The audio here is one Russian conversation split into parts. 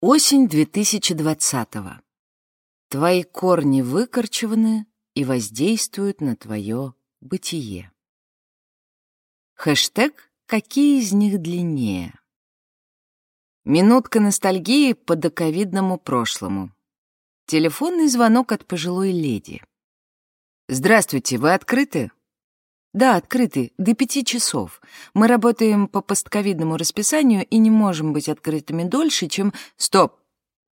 Осень 2020-го. Твои корни выкорчеваны и воздействуют на твое бытие. Хэштег «Какие из них длиннее?» Минутка ностальгии по доковидному прошлому. Телефонный звонок от пожилой леди. «Здравствуйте, вы открыты?» Да, открыты, до пяти часов. Мы работаем по постковидному расписанию и не можем быть открытыми дольше, чем... Стоп!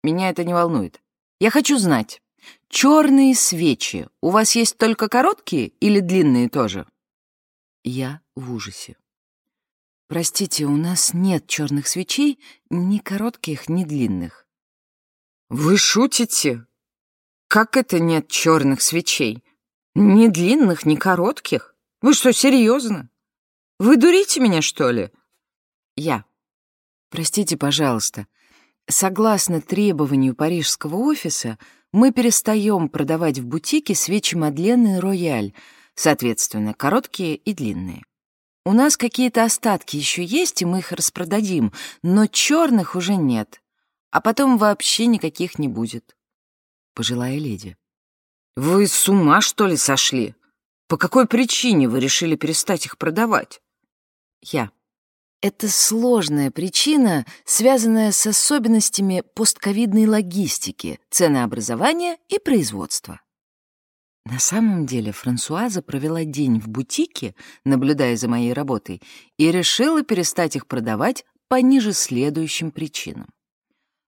Меня это не волнует. Я хочу знать, черные свечи у вас есть только короткие или длинные тоже? Я в ужасе. Простите, у нас нет черных свечей, ни коротких, ни длинных. Вы шутите? Как это нет черных свечей? Ни длинных, ни коротких? Вы что, серьезно? Вы дурите меня, что ли? Я. Простите, пожалуйста. Согласно требованию парижского офиса, мы перестаем продавать в бутике свечи Мадлен и Рояль, соответственно, короткие и длинные. У нас какие-то остатки еще есть, и мы их распродадим, но черных уже нет, а потом вообще никаких не будет. Пожилая леди. Вы с ума, что ли, сошли? По какой причине вы решили перестать их продавать? Я. Это сложная причина, связанная с особенностями постковидной логистики, ценообразования и производства. На самом деле Франсуаза провела день в бутике, наблюдая за моей работой, и решила перестать их продавать по ниже следующим причинам.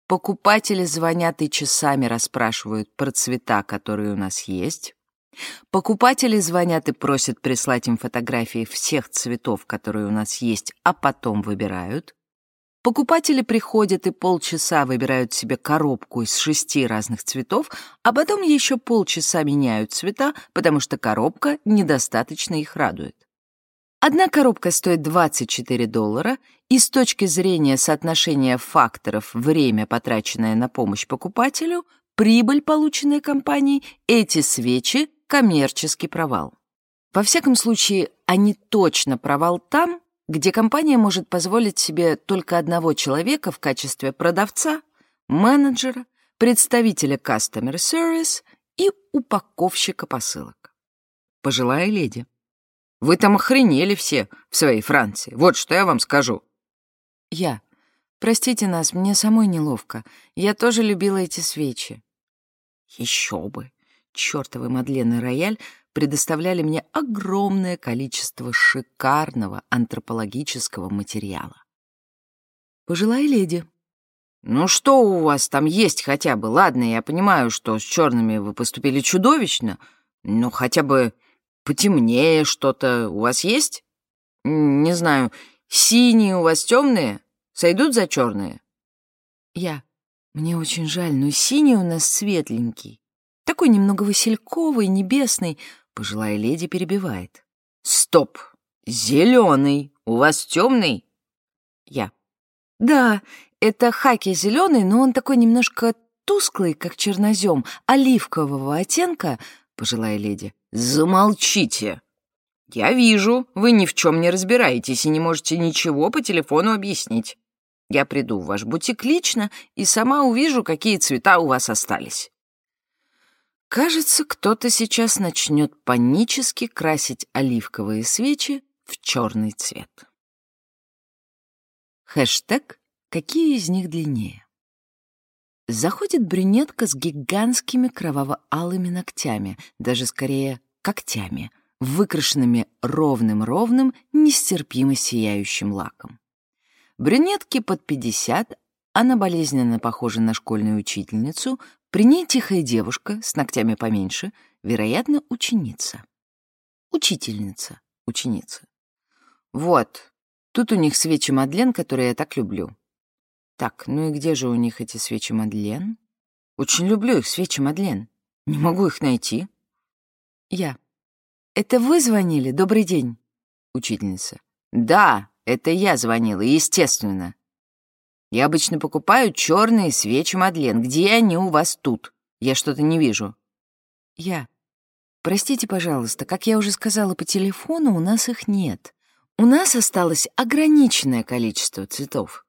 Покупатели звонят и часами расспрашивают про цвета, которые у нас есть, Покупатели звонят и просят прислать им фотографии всех цветов, которые у нас есть, а потом выбирают. Покупатели приходят и полчаса выбирают себе коробку из шести разных цветов, а потом еще полчаса меняют цвета, потому что коробка недостаточно их радует. Одна коробка стоит 24 доллара, и с точки зрения соотношения факторов время, потраченное на помощь покупателю, прибыль, полученная компанией, эти свечи коммерческий провал. Во всяком случае, они точно провал там, где компания может позволить себе только одного человека в качестве продавца, менеджера, представителя Customer Service и упаковщика посылок. Пожилая леди. Вы там охренели все в своей Франции. Вот что я вам скажу. Я. Простите нас, мне самой неловко. Я тоже любила эти свечи. Еще бы чертовы Мадлен и Рояль предоставляли мне огромное количество шикарного антропологического материала. Пожилая леди. «Ну что у вас там есть хотя бы? Ладно, я понимаю, что с черными вы поступили чудовищно, но хотя бы потемнее что-то у вас есть? Не знаю, синие у вас темные? Сойдут за черные?» Я. «Мне очень жаль, но синий у нас светленький. Такой немного васильковый, небесный. Пожилая леди перебивает. Стоп! Зеленый! У вас темный? Я. Да, это хаки зеленый, но он такой немножко тусклый, как чернозем, оливкового оттенка. Пожилая леди. Замолчите! Я вижу, вы ни в чем не разбираетесь и не можете ничего по телефону объяснить. Я приду в ваш бутик лично и сама увижу, какие цвета у вас остались. Кажется, кто-то сейчас начнет панически красить оливковые свечи в черный цвет. Хэштег «Какие из них длиннее?» Заходит брюнетка с гигантскими кроваво-алыми ногтями, даже скорее когтями, выкрашенными ровным-ровным, нестерпимо сияющим лаком. Брюнетке под 50, она болезненно похожа на школьную учительницу, при ней тихая девушка с ногтями поменьше, вероятно, ученица. Учительница, ученица. Вот, тут у них свечи Мадлен, которые я так люблю. Так, ну и где же у них эти свечи Мадлен? Очень люблю их, свечи Мадлен. Не могу их найти. Я. Это вы звонили? Добрый день. Учительница. Да, это я звонила, естественно. Я обычно покупаю черные свечи Мадлен. Где они у вас тут? Я что-то не вижу. Я. Простите, пожалуйста, как я уже сказала по телефону, у нас их нет. У нас осталось ограниченное количество цветов.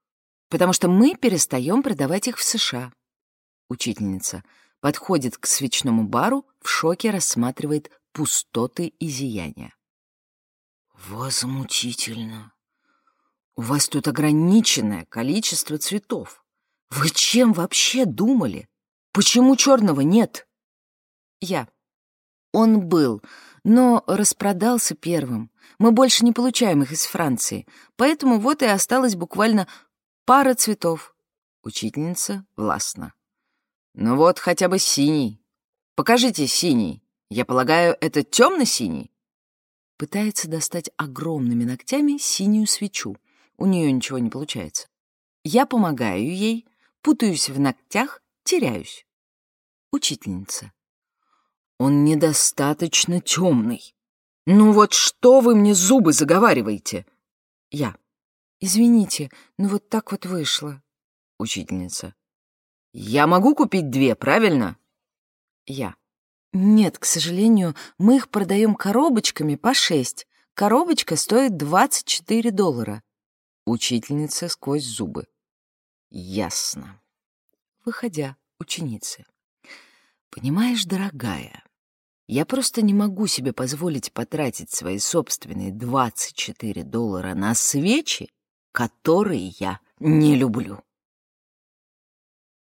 потому что мы перестаем продавать их в США. Учительница подходит к свечному бару, в шоке рассматривает пустоты и зияния. Возмутительно. У вас тут ограниченное количество цветов. Вы чем вообще думали? Почему черного нет? Я. Он был, но распродался первым. Мы больше не получаем их из Франции, поэтому вот и осталось буквально пара цветов. Учительница властна. Ну вот хотя бы синий. Покажите синий. Я полагаю, это темно-синий? Пытается достать огромными ногтями синюю свечу. У нее ничего не получается. Я помогаю ей, путаюсь в ногтях, теряюсь. Учительница. Он недостаточно темный. Ну вот что вы мне зубы заговариваете? Я. Извините, но вот так вот вышло. Учительница. Я могу купить две, правильно? Я. Нет, к сожалению, мы их продаем коробочками по шесть. Коробочка стоит 24 доллара. Учительница сквозь зубы. Ясно. Выходя, ученицы. Понимаешь, дорогая, я просто не могу себе позволить потратить свои собственные 24 доллара на свечи, которые я не люблю.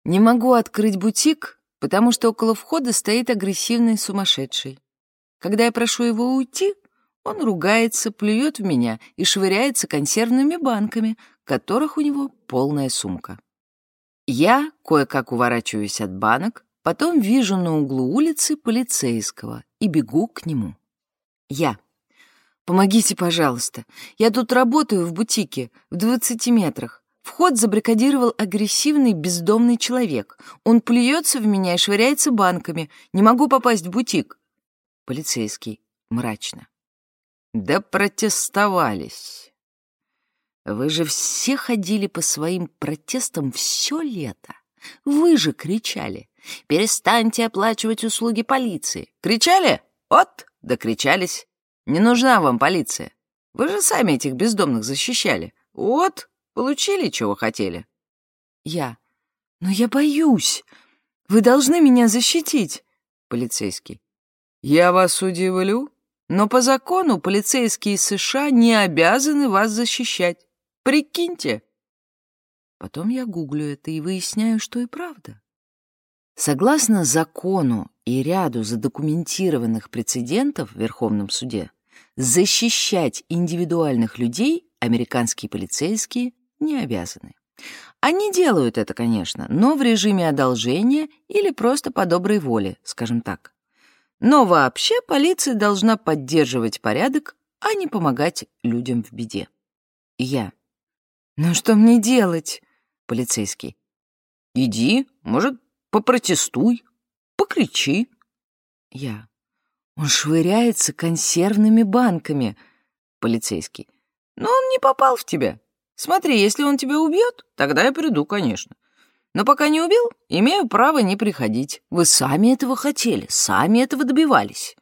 Не могу открыть бутик, потому что около входа стоит агрессивный сумасшедший. Когда я прошу его уйти, он ругается, плюет в меня и швыряется консервными банками, которых у него полная сумка. Я кое-как уворачиваюсь от банок, потом вижу на углу улицы полицейского и бегу к нему. Я. «Помогите, пожалуйста. Я тут работаю в бутике, в 20 метрах. Вход забрикадировал агрессивный бездомный человек. Он плюется в меня и швыряется банками. Не могу попасть в бутик. Полицейский. Мрачно. Да протестовались. Вы же все ходили по своим протестам все лето. Вы же кричали. Перестаньте оплачивать услуги полиции. Кричали? Вот, докричались. Не нужна вам полиция. Вы же сами этих бездомных защищали. Вот, Получили, чего хотели?» Я. «Но я боюсь. Вы должны меня защитить». Полицейский. «Я вас удивлю, но по закону полицейские США не обязаны вас защищать. Прикиньте». Потом я гуглю это и выясняю, что и правда. Согласно закону и ряду задокументированных прецедентов в Верховном суде, защищать индивидуальных людей американские полицейские не обязаны. Они делают это, конечно, но в режиме одолжения или просто по доброй воле, скажем так. Но вообще полиция должна поддерживать порядок, а не помогать людям в беде. Я. Ну что мне делать? Полицейский. Иди, может, попротестуй, покричи. Я. Он швыряется консервными банками. Полицейский. Но он не попал в тебя. Смотри, если он тебя убьет, тогда я приду, конечно. Но пока не убил, имею право не приходить. Вы сами этого хотели, сами этого добивались.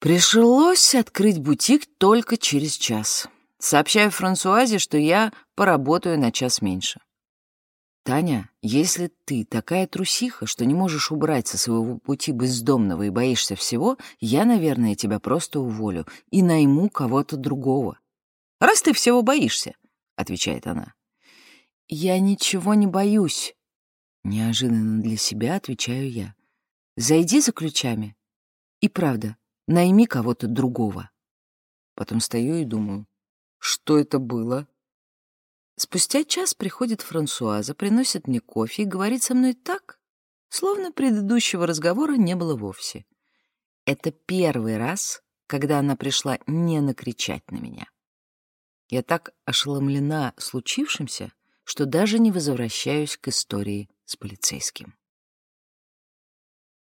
Пришлось открыть бутик только через час. Сообщаю Франсуазе, что я поработаю на час меньше. Таня, если ты такая трусиха, что не можешь убрать со своего пути бездомного и боишься всего, я, наверное, тебя просто уволю и найму кого-то другого раз ты всего боишься», — отвечает она. «Я ничего не боюсь», — неожиданно для себя отвечаю я. «Зайди за ключами. И правда, найми кого-то другого». Потом стою и думаю, что это было? Спустя час приходит Франсуаза, приносит мне кофе и говорит со мной так, словно предыдущего разговора не было вовсе. Это первый раз, когда она пришла не накричать на меня. Я так ошеломлена случившимся, что даже не возвращаюсь к истории с полицейским.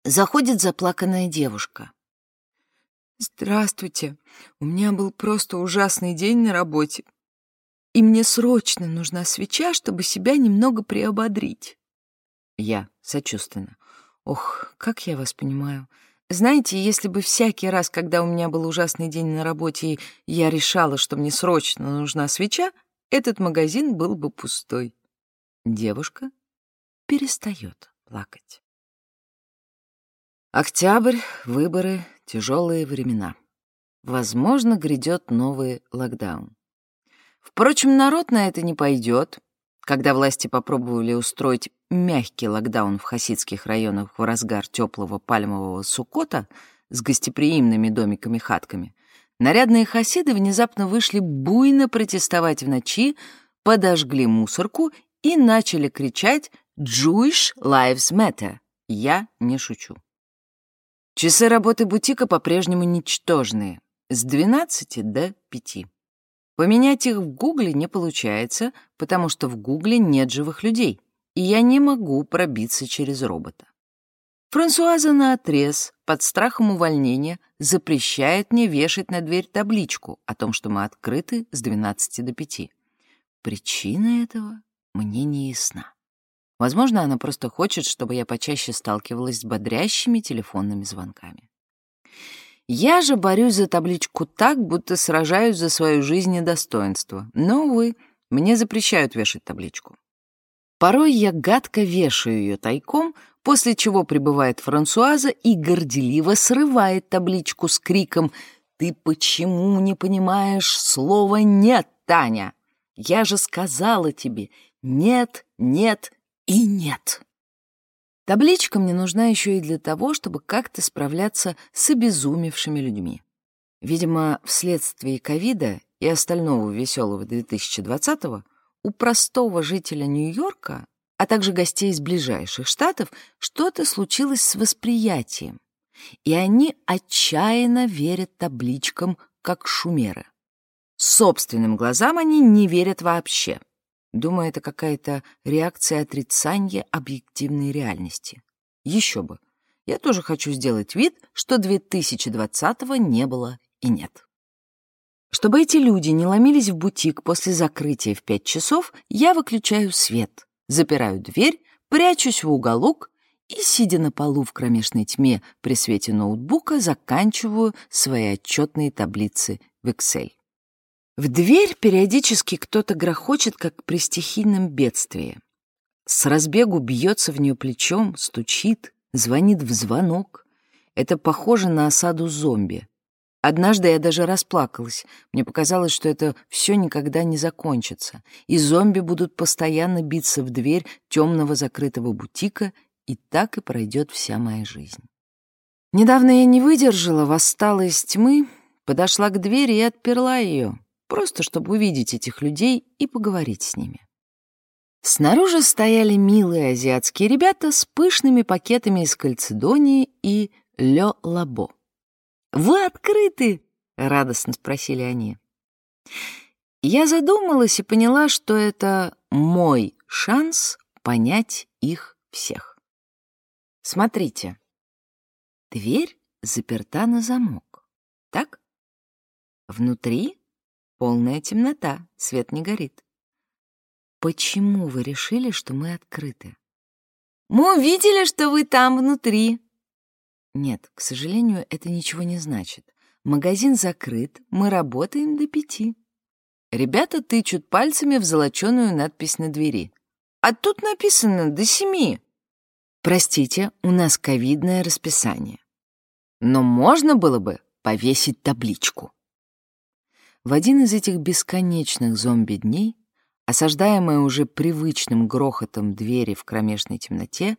Заходит заплаканная девушка. «Здравствуйте. У меня был просто ужасный день на работе, и мне срочно нужна свеча, чтобы себя немного приободрить». Я сочувственно. «Ох, как я вас понимаю. Знаете, если бы всякий раз, когда у меня был ужасный день на работе, я решала, что мне срочно нужна свеча, этот магазин был бы пустой. Девушка перестает плакать. Октябрь, выборы, тяжелые времена. Возможно, грядет новый локдаун. Впрочем, народ на это не пойдет. Когда власти попробовали устроить мягкий локдаун в хасидских районах в разгар теплого пальмового сукота с гостеприимными домиками-хатками, нарядные хасиды внезапно вышли буйно протестовать в ночи, подожгли мусорку и начали кричать «Jewish Lives Matter». Я не шучу. Часы работы бутика по-прежнему ничтожные, с 12 до 5. Поменять их в Гугле не получается, потому что в Гугле нет живых людей, и я не могу пробиться через робота. Франсуаза наотрез, под страхом увольнения, запрещает мне вешать на дверь табличку о том, что мы открыты с 12 до 5. Причина этого мне не ясна. Возможно, она просто хочет, чтобы я почаще сталкивалась с бодрящими телефонными звонками. Я же борюсь за табличку так, будто сражаюсь за свою жизнь и достоинство. Но, увы, мне запрещают вешать табличку. Порой я гадко вешаю ее тайком, после чего прибывает Франсуаза и горделиво срывает табличку с криком «Ты почему не понимаешь слова «нет», Таня? Я же сказала тебе «нет, нет и нет». Табличка мне нужна еще и для того, чтобы как-то справляться с обезумевшими людьми. Видимо, вследствие ковида и остального веселого 2020-го у простого жителя Нью-Йорка, а также гостей из ближайших штатов, что-то случилось с восприятием, и они отчаянно верят табличкам, как шумеры. Собственным глазам они не верят вообще. Думаю, это какая-то реакция отрицания объективной реальности. Еще бы. Я тоже хочу сделать вид, что 2020-го не было и нет. Чтобы эти люди не ломились в бутик после закрытия в 5 часов, я выключаю свет, запираю дверь, прячусь в уголок и, сидя на полу в кромешной тьме при свете ноутбука, заканчиваю свои отчетные таблицы в Excel. В дверь периодически кто-то грохочет, как при стихийном бедствии. С разбегу бьется в нее плечом, стучит, звонит в звонок. Это похоже на осаду зомби. Однажды я даже расплакалась. Мне показалось, что это все никогда не закончится, и зомби будут постоянно биться в дверь темного закрытого бутика, и так и пройдет вся моя жизнь. Недавно я не выдержала, восстала из тьмы, подошла к двери и отперла ее просто чтобы увидеть этих людей и поговорить с ними. Снаружи стояли милые азиатские ребята с пышными пакетами из кальцедонии и лё лабо. «Вы открыты?» — радостно спросили они. Я задумалась и поняла, что это мой шанс понять их всех. Смотрите, дверь заперта на замок, так? Внутри Полная темнота, свет не горит. Почему вы решили, что мы открыты? Мы увидели, что вы там внутри. Нет, к сожалению, это ничего не значит. Магазин закрыт, мы работаем до пяти. Ребята тычут пальцами в золоченую надпись на двери. А тут написано «до семи». Простите, у нас ковидное расписание. Но можно было бы повесить табличку. В один из этих бесконечных зомби-дней, осаждаемая уже привычным грохотом двери в кромешной темноте,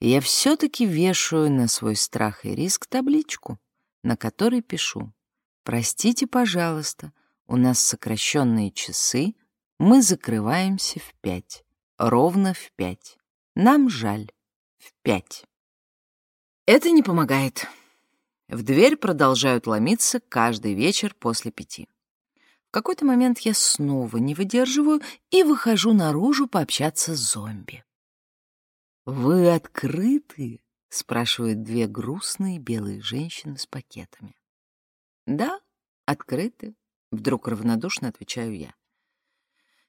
я все-таки вешаю на свой страх и риск табличку, на которой пишу «Простите, пожалуйста, у нас сокращенные часы, мы закрываемся в пять, ровно в пять. Нам жаль, в пять». Это не помогает. В дверь продолжают ломиться каждый вечер после пяти какой-то момент я снова не выдерживаю и выхожу наружу пообщаться с зомби. «Вы открыты?» — спрашивают две грустные белые женщины с пакетами. «Да, открыты», — вдруг равнодушно отвечаю я.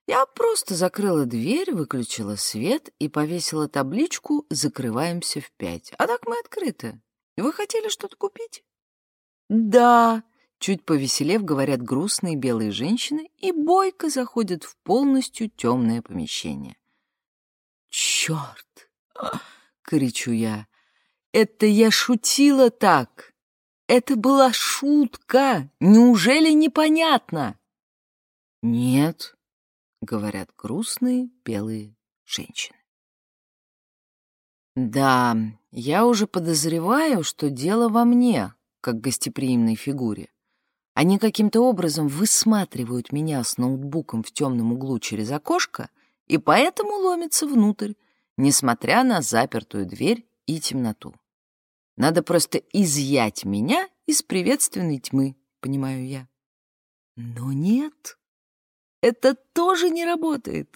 Я просто закрыла дверь, выключила свет и повесила табличку «Закрываемся в пять». А так мы открыты. Вы хотели что-то купить? Да, чуть повеселев, говорят грустные белые женщины и бойко заходят в полностью темное помещение. «Черт!» — кричу я. «Это я шутила так! Это была шутка! Неужели непонятно?» «Нет», — говорят грустные белые женщины. Да, я уже подозреваю, что дело во мне, как гостеприимной фигуре. Они каким-то образом высматривают меня с ноутбуком в темном углу через окошко и поэтому ломятся внутрь, несмотря на запертую дверь и темноту. Надо просто изъять меня из приветственной тьмы, понимаю я. Но нет, это тоже не работает.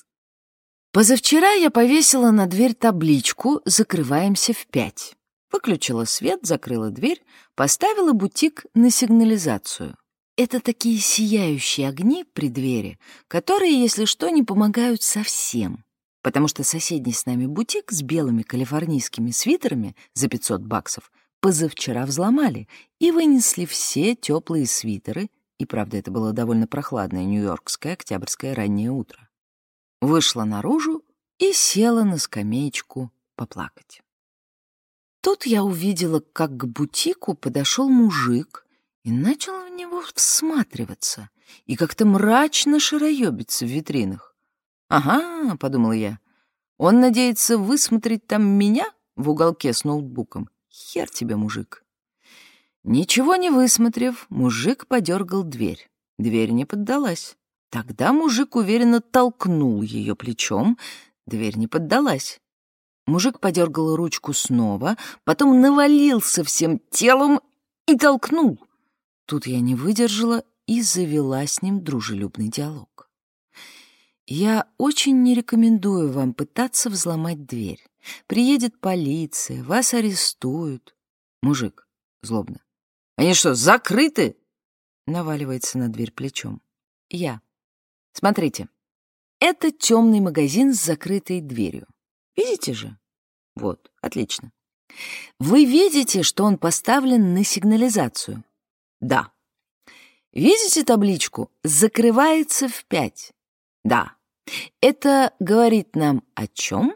Позавчера я повесила на дверь табличку «Закрываемся в пять». Выключила свет, закрыла дверь, поставила бутик на сигнализацию. Это такие сияющие огни при двери, которые, если что, не помогают совсем. Потому что соседний с нами бутик с белыми калифорнийскими свитерами за 500 баксов позавчера взломали и вынесли все теплые свитеры, и, правда, это было довольно прохладное нью-йоркское октябрьское раннее утро вышла наружу и села на скамеечку поплакать. Тут я увидела, как к бутику подошел мужик и начал в него всматриваться и как-то мрачно шароебиться в витринах. «Ага», — подумала я, — «он надеется высмотреть там меня в уголке с ноутбуком. Хер тебе, мужик». Ничего не высмотрев, мужик подергал дверь. Дверь не поддалась. Тогда мужик уверенно толкнул ее плечом, дверь не поддалась. Мужик подергал ручку снова, потом навалился всем телом и толкнул. Тут я не выдержала и завела с ним дружелюбный диалог. Я очень не рекомендую вам пытаться взломать дверь. Приедет полиция, вас арестуют. Мужик, злобно. Они что, закрыты? Наваливается на дверь плечом. Я. Смотрите, это темный магазин с закрытой дверью. Видите же? Вот, отлично. Вы видите, что он поставлен на сигнализацию? Да. Видите табличку «Закрывается в пять»? Да. Это говорит нам о чем?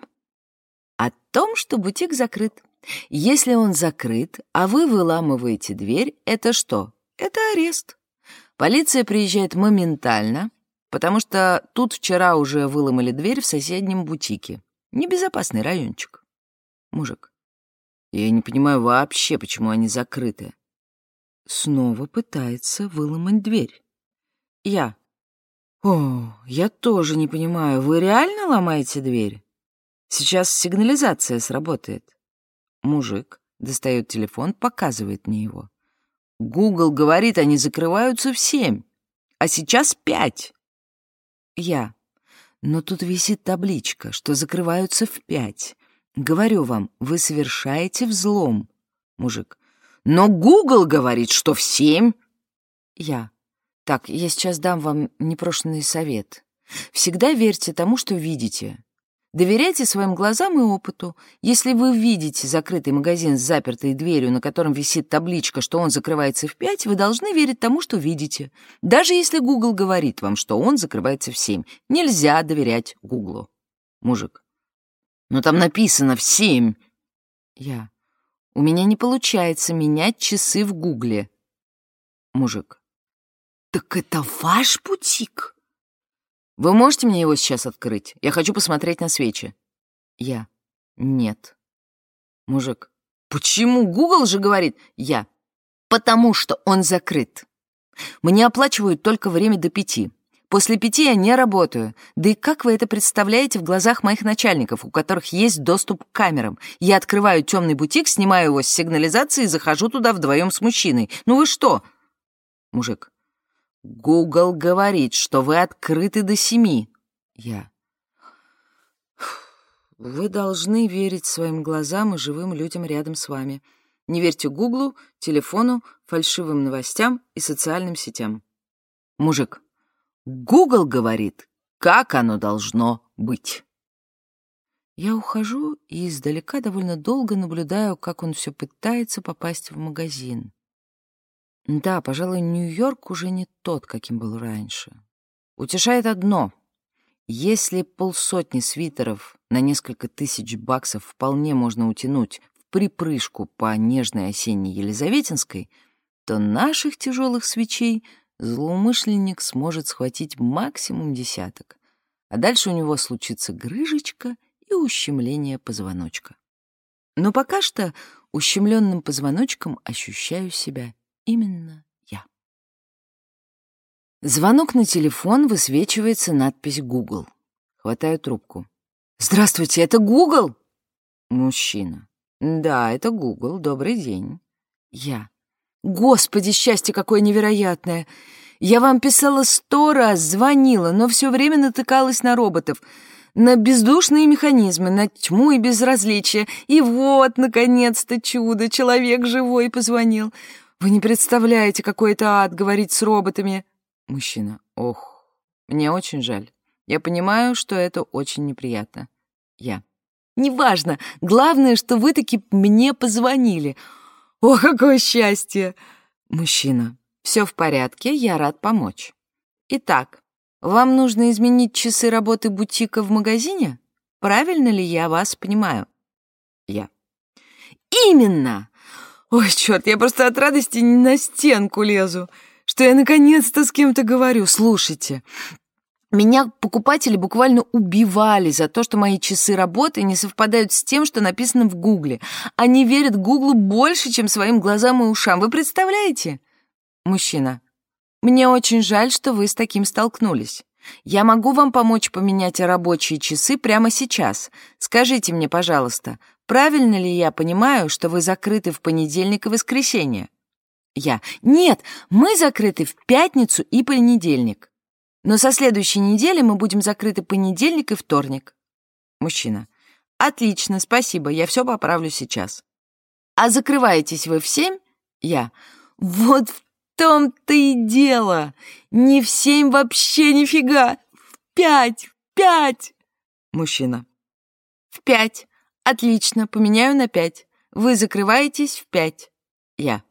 О том, что бутик закрыт. Если он закрыт, а вы выламываете дверь, это что? Это арест. Полиция приезжает моментально, потому что тут вчера уже выломали дверь в соседнем бутике. Небезопасный райончик. Мужик, я не понимаю вообще, почему они закрыты. Снова пытается выломать дверь. Я. О, я тоже не понимаю, вы реально ломаете дверь? Сейчас сигнализация сработает. Мужик достает телефон, показывает мне его. Google говорит, они закрываются в семь, а сейчас пять. Я. Но тут висит табличка, что закрываются в пять. Говорю вам, вы совершаете взлом. Мужик. Но Google говорит, что в семь. Я. Так, я сейчас дам вам непрошенный совет. Всегда верьте тому, что видите. Доверяйте своим глазам и опыту. Если вы видите закрытый магазин с запертой дверью, на котором висит табличка, что он закрывается в пять, вы должны верить тому, что видите. Даже если Google говорит вам, что он закрывается в семь, нельзя доверять Гуглу. Мужик. Но там написано в семь. Я. У меня не получается менять часы в Гугле. Мужик. Так это ваш бутик? Вы можете мне его сейчас открыть? Я хочу посмотреть на свечи. Я. Нет. Мужик. Почему? Гугл же говорит. Я. Потому что он закрыт. Мне оплачивают только время до пяти. После пяти я не работаю. Да и как вы это представляете в глазах моих начальников, у которых есть доступ к камерам? Я открываю темный бутик, снимаю его с сигнализации и захожу туда вдвоем с мужчиной. Ну вы что? Мужик. Гугл говорит, что вы открыты до семи. Я. Вы должны верить своим глазам и живым людям рядом с вами. Не верьте Гуглу, телефону, фальшивым новостям и социальным сетям. Мужик. Гугл говорит, как оно должно быть. Я ухожу и издалека довольно долго наблюдаю, как он все пытается попасть в магазин. Да, пожалуй, Нью-Йорк уже не тот, каким был раньше. Утешает одно. Если полсотни свитеров на несколько тысяч баксов вполне можно утянуть в припрыжку по нежной осенней Елизаветинской, то наших тяжелых свечей злоумышленник сможет схватить максимум десяток, а дальше у него случится грыжечка и ущемление позвоночка. Но пока что ущемленным позвоночком ощущаю себя именно я. Звонок на телефон высвечивается надпись «Гугл». Хватаю трубку. «Здравствуйте, это Гугл?» Мужчина. «Да, это Гугл. Добрый день». Я. «Господи, счастье какое невероятное! Я вам писала сто раз, звонила, но все время натыкалась на роботов, на бездушные механизмы, на тьму и безразличие. И вот, наконец-то, чудо, человек живой позвонил. Вы не представляете, какой это ад говорить с роботами. Мужчина. Ох, мне очень жаль. Я понимаю, что это очень неприятно. Я. Неважно. Главное, что вы таки мне позвонили. О, какое счастье! Мужчина. Все в порядке, я рад помочь. Итак, вам нужно изменить часы работы бутика в магазине? Правильно ли я вас понимаю? Я. Именно! Ой, черт, я просто от радости на стенку лезу, что я наконец-то с кем-то говорю. Слушайте, меня покупатели буквально убивали за то, что мои часы работы не совпадают с тем, что написано в Гугле. Они верят Гуглу больше, чем своим глазам и ушам. Вы представляете? Мужчина. Мне очень жаль, что вы с таким столкнулись. Я могу вам помочь поменять рабочие часы прямо сейчас. Скажите мне, пожалуйста, правильно ли я понимаю, что вы закрыты в понедельник и воскресенье? Я. Нет, мы закрыты в пятницу и понедельник. Но со следующей недели мы будем закрыты понедельник и вторник. Мужчина. Отлично, спасибо, я все поправлю сейчас. А закрываетесь вы в семь? Я. Вот в том-то и дело. Не в семь вообще нифига. В пять, в пять. Мужчина. В пять. Отлично, поменяю на пять. Вы закрываетесь в пять. Я.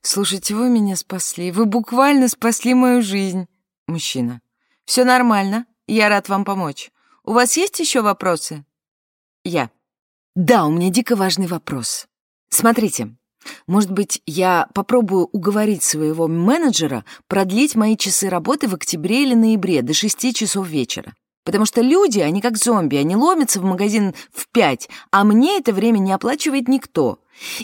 Слушайте, вы меня спасли. Вы буквально спасли мою жизнь. Мужчина. Все нормально. Я рад вам помочь. У вас есть еще вопросы? Я. Да, у меня дико важный вопрос. Смотрите, может быть, я попробую уговорить своего менеджера продлить мои часы работы в октябре или ноябре до 6 часов вечера. Потому что люди, они как зомби, они ломятся в магазин в 5, а мне это время не оплачивает никто.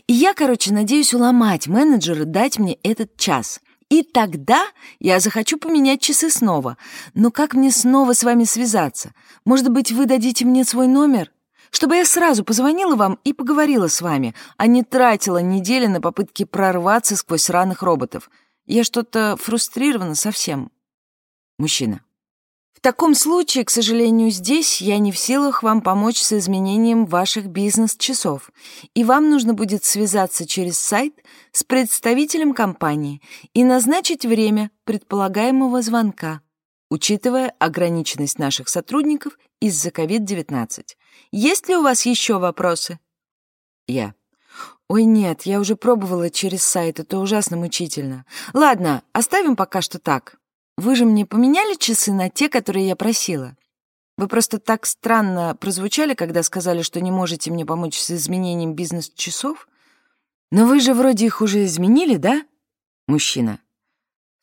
И я, короче, надеюсь уломать менеджера дать мне этот час. И тогда я захочу поменять часы снова. Но как мне снова с вами связаться? Может быть, вы дадите мне свой номер? чтобы я сразу позвонила вам и поговорила с вами, а не тратила недели на попытки прорваться сквозь раных роботов. Я что-то фрустрирована совсем. Мужчина. Таком случае, к сожалению, здесь я не в силах вам помочь с изменением ваших бизнес-часов, и вам нужно будет связаться через сайт с представителем компании и назначить время предполагаемого звонка, учитывая ограниченность наших сотрудников из-за COVID-19. Есть ли у вас еще вопросы? Я. Ой, нет, я уже пробовала через сайт, это ужасно мучительно. Ладно, оставим пока что так. Вы же мне поменяли часы на те, которые я просила? Вы просто так странно прозвучали, когда сказали, что не можете мне помочь с изменением бизнес-часов. Но вы же вроде их уже изменили, да? Мужчина.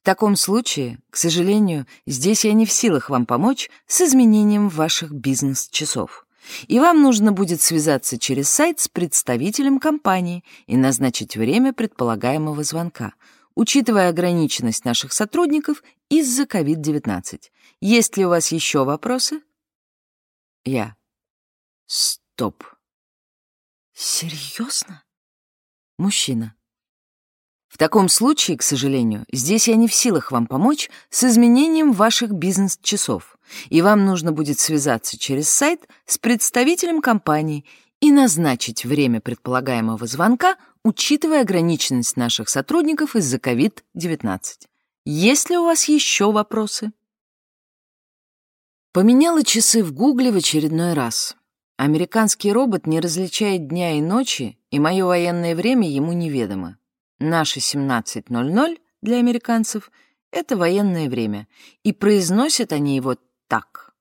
В таком случае, к сожалению, здесь я не в силах вам помочь с изменением ваших бизнес-часов и вам нужно будет связаться через сайт с представителем компании и назначить время предполагаемого звонка, учитывая ограниченность наших сотрудников из-за COVID-19. Есть ли у вас еще вопросы? Я. Стоп. Серьезно? Мужчина. В таком случае, к сожалению, здесь я не в силах вам помочь с изменением ваших бизнес-часов и вам нужно будет связаться через сайт с представителем компании и назначить время предполагаемого звонка, учитывая ограниченность наших сотрудников из-за COVID-19. Есть ли у вас еще вопросы? Поменяла часы в Гугле в очередной раз. Американский робот не различает дня и ночи, и мое военное время ему неведомо. Наши 17.00, для американцев — это военное время, и произносят они его так.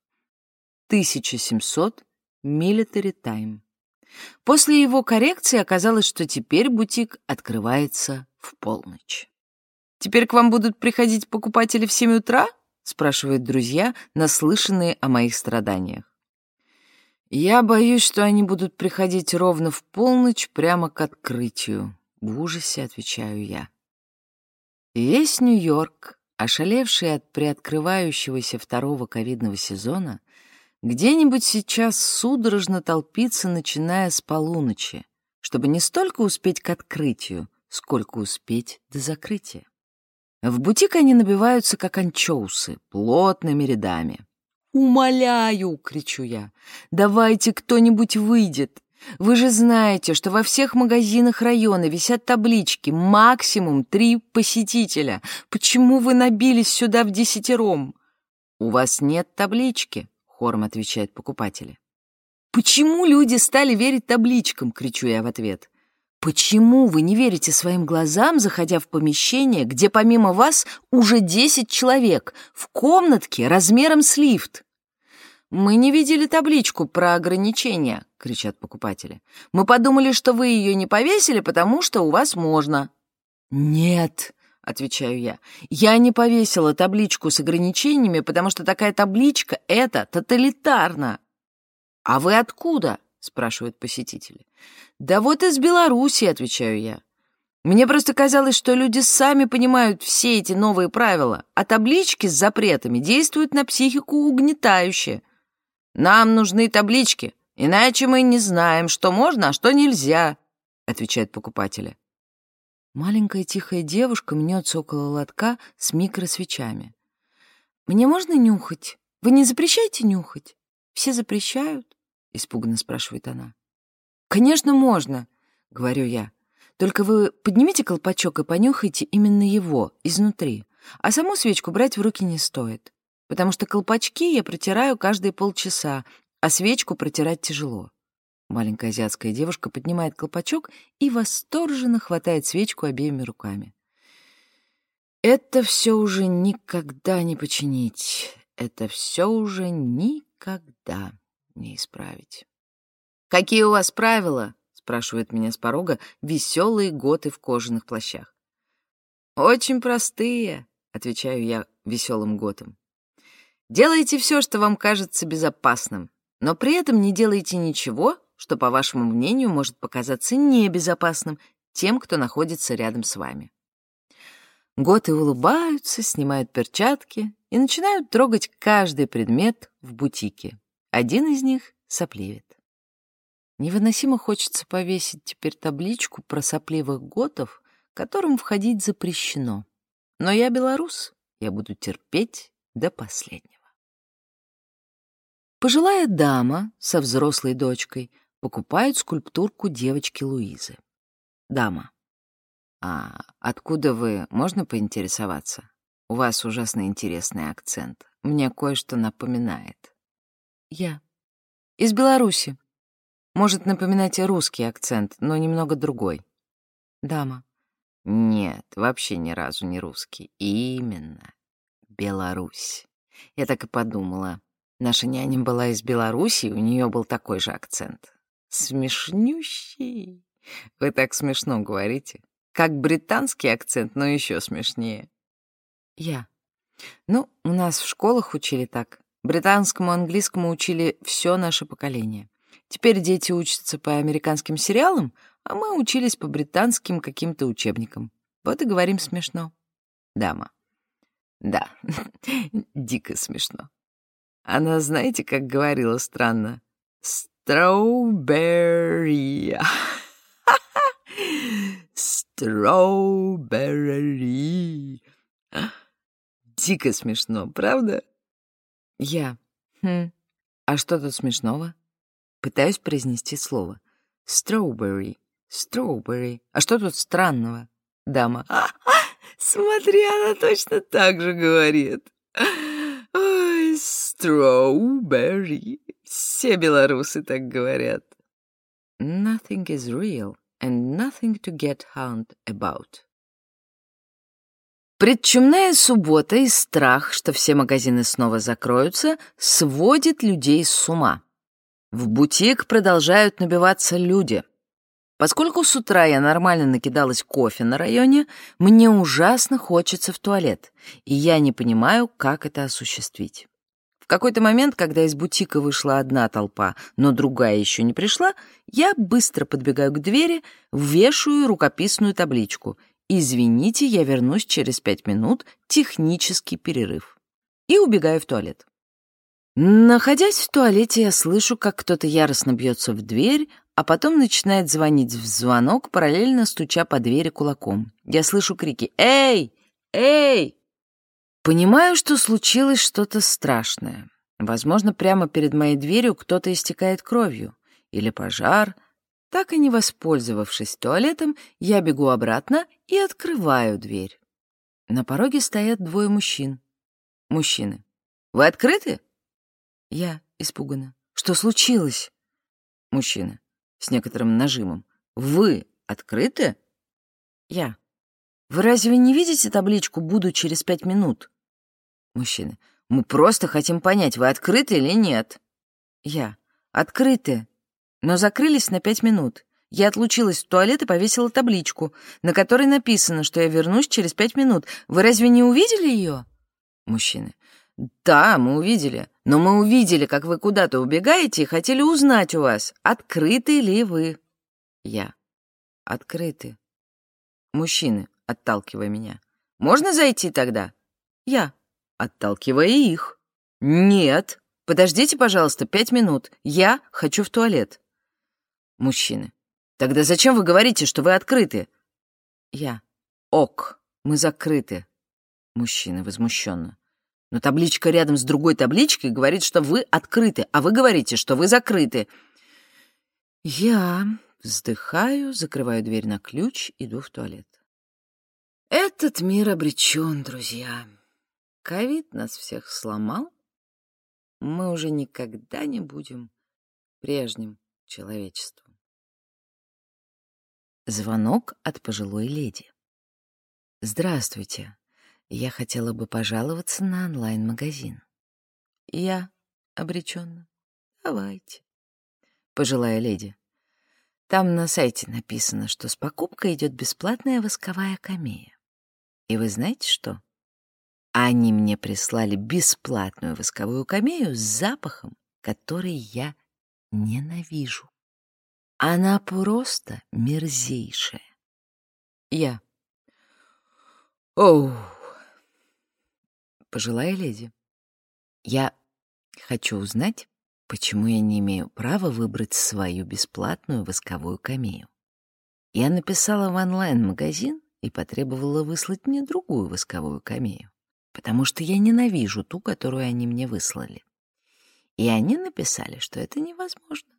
1700 Military Time. После его коррекции оказалось, что теперь бутик открывается в полночь. «Теперь к вам будут приходить покупатели в 7 утра?» — спрашивают друзья, наслышанные о моих страданиях. Я боюсь, что они будут приходить ровно в полночь прямо к открытию. В ужасе отвечаю я. Весь Нью-Йорк, ошалевший от приоткрывающегося второго ковидного сезона, где-нибудь сейчас судорожно толпится, начиная с полуночи, чтобы не столько успеть к открытию, сколько успеть до закрытия. В бутик они набиваются, как анчоусы, плотными рядами. «Умоляю!» — кричу я. «Давайте кто-нибудь выйдет. Вы же знаете, что во всех магазинах района висят таблички «Максимум три посетителя». Почему вы набились сюда в десятером?» «У вас нет таблички», — хором отвечают покупатели. «Почему люди стали верить табличкам?» — кричу я в ответ. Почему вы не верите своим глазам, заходя в помещение, где помимо вас уже 10 человек, в комнатке размером с лифт? «Мы не видели табличку про ограничения», — кричат покупатели. «Мы подумали, что вы ее не повесили, потому что у вас можно». «Нет», — отвечаю я, — «я не повесила табличку с ограничениями, потому что такая табличка — это тоталитарно». «А вы откуда?» — спрашивают посетители. «Да вот из Беларуси», — отвечаю я. «Мне просто казалось, что люди сами понимают все эти новые правила, а таблички с запретами действуют на психику угнетающе. Нам нужны таблички, иначе мы не знаем, что можно, а что нельзя», — отвечают покупатели. Маленькая тихая девушка мнется около лотка с микросвечами. «Мне можно нюхать? Вы не запрещаете нюхать? Все запрещают?» — испуганно спрашивает она. «Конечно, можно», — говорю я. «Только вы поднимите колпачок и понюхайте именно его, изнутри. А саму свечку брать в руки не стоит, потому что колпачки я протираю каждые полчаса, а свечку протирать тяжело». Маленькая азиатская девушка поднимает колпачок и восторженно хватает свечку обеими руками. «Это все уже никогда не починить. Это все уже никогда» не исправить. «Какие у вас правила?» — спрашивает меня с порога веселые готы в кожаных плащах. «Очень простые», — отвечаю я веселым готом. «Делайте все, что вам кажется безопасным, но при этом не делайте ничего, что, по вашему мнению, может показаться небезопасным тем, кто находится рядом с вами». Готы улыбаются, снимают перчатки и начинают трогать каждый предмет в бутике. Один из них сопливит. Невыносимо хочется повесить теперь табличку про сопливых готов, которым входить запрещено. Но я белорус, я буду терпеть до последнего. Пожилая дама со взрослой дочкой покупает скульптурку девочки Луизы. Дама. «А откуда вы, можно поинтересоваться? У вас ужасно интересный акцент. Мне кое-что напоминает». Я. Из Беларуси. Может напоминать русский акцент, но немного другой. Дама. Нет, вообще ни разу не русский. Именно. Беларусь. Я так и подумала. Наша няня была из Беларуси, у нее был такой же акцент. Смешнющий. Вы так смешно говорите. Как британский акцент, но еще смешнее. Я. Ну, у нас в школах учили так. Британскому английскому учили все наше поколение. Теперь дети учатся по американским сериалам, а мы учились по британским каким-то учебникам. Вот и говорим смешно. Дама. Да, дико смешно. Она, знаете, как говорила странно? Строуберри. Строуберри. Дико смешно, правда? Я. Хм. А что тут смешного? Пытаюсь произнести слово. Strawberry. Strawberry. А что тут странного? Дама. А, смотри, она точно так же говорит. Strawberry. Все белорусы так говорят. Nothing is real and nothing to get hound about. Предчумная суббота и страх, что все магазины снова закроются, сводит людей с ума. В бутик продолжают набиваться люди. Поскольку с утра я нормально накидалась кофе на районе, мне ужасно хочется в туалет, и я не понимаю, как это осуществить. Какой-то момент, когда из бутика вышла одна толпа, но другая еще не пришла, я быстро подбегаю к двери, вешаю рукописную табличку «Извините, я вернусь через пять минут, технический перерыв» и убегаю в туалет. Находясь в туалете, я слышу, как кто-то яростно бьется в дверь, а потом начинает звонить в звонок, параллельно стуча по двери кулаком. Я слышу крики «Эй! Эй!». Понимаю, что случилось что-то страшное. Возможно, прямо перед моей дверью кто-то истекает кровью. Или пожар. Так и не воспользовавшись туалетом, я бегу обратно и открываю дверь. На пороге стоят двое мужчин. Мужчины. «Вы открыты?» Я испуганно. «Что случилось?» Мужчина с некоторым нажимом. «Вы открыты?» Я. «Вы разве не видите табличку «Буду через пять минут»?» Мужчина. «Мы просто хотим понять, вы открыты или нет?» Я. «Открыты, но закрылись на пять минут. Я отлучилась в туалет и повесила табличку, на которой написано, что я вернусь через пять минут. Вы разве не увидели ее?» Мужчина. «Да, мы увидели. Но мы увидели, как вы куда-то убегаете и хотели узнать у вас, открыты ли вы». Я. «Открыты». Мужчины, отталкивая меня. «Можно зайти тогда?» Я, отталкивая их. «Нет. Подождите, пожалуйста, пять минут. Я хочу в туалет». Мужчины. «Тогда зачем вы говорите, что вы открыты?» Я. «Ок, мы закрыты». Мужчины возмущенно. Но табличка рядом с другой табличкой говорит, что вы открыты, а вы говорите, что вы закрыты. Я вздыхаю, закрываю дверь на ключ, иду в туалет. Этот мир обречен, друзья. Ковид нас всех сломал. Мы уже никогда не будем прежним человечеством. Звонок от пожилой леди. «Здравствуйте. Я хотела бы пожаловаться на онлайн-магазин. Я обреченно. Давайте. Пожилая леди. Там на сайте написано, что с покупкой идет бесплатная восковая камея. И вы знаете что? Они мне прислали бесплатную восковую камею с запахом, который я ненавижу. Она просто мерзейшая. Я. Оу пожилая леди. Я хочу узнать, почему я не имею права выбрать свою бесплатную восковую камею. Я написала в онлайн-магазин и потребовала выслать мне другую восковую камею, потому что я ненавижу ту, которую они мне выслали. И они написали, что это невозможно.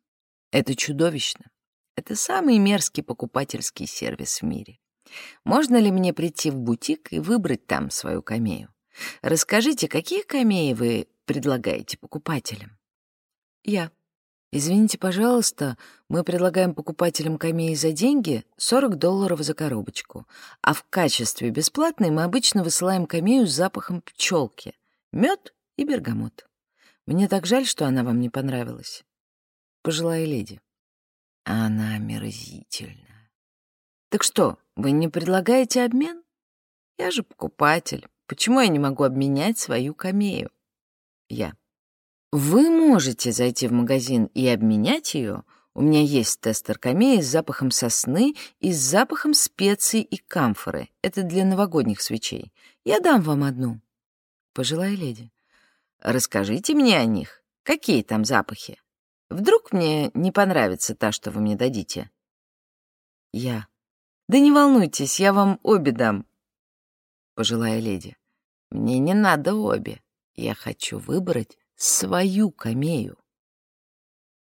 Это чудовищно. Это самый мерзкий покупательский сервис в мире. Можно ли мне прийти в бутик и выбрать там свою камею? Расскажите, какие камеи вы предлагаете покупателям? Я. Извините, пожалуйста, мы предлагаем покупателям камеи за деньги 40 долларов за коробочку, а в качестве бесплатной мы обычно высылаем камею с запахом пчелки, мед и бергамот. Мне так жаль, что она вам не понравилась. Пожилая леди. Она омерзительна. Так что, вы не предлагаете обмен? Я же покупатель. Почему я не могу обменять свою камею? Я. Вы можете зайти в магазин и обменять ее. У меня есть тестер камеи с запахом сосны и с запахом специй и камфоры. Это для новогодних свечей. Я дам вам одну. Пожилая леди. Расскажите мне о них. Какие там запахи? Вдруг мне не понравится та, что вы мне дадите? Я. Да не волнуйтесь, я вам обе дам. Пожилая леди. Мне не надо обе. Я хочу выбрать свою камею.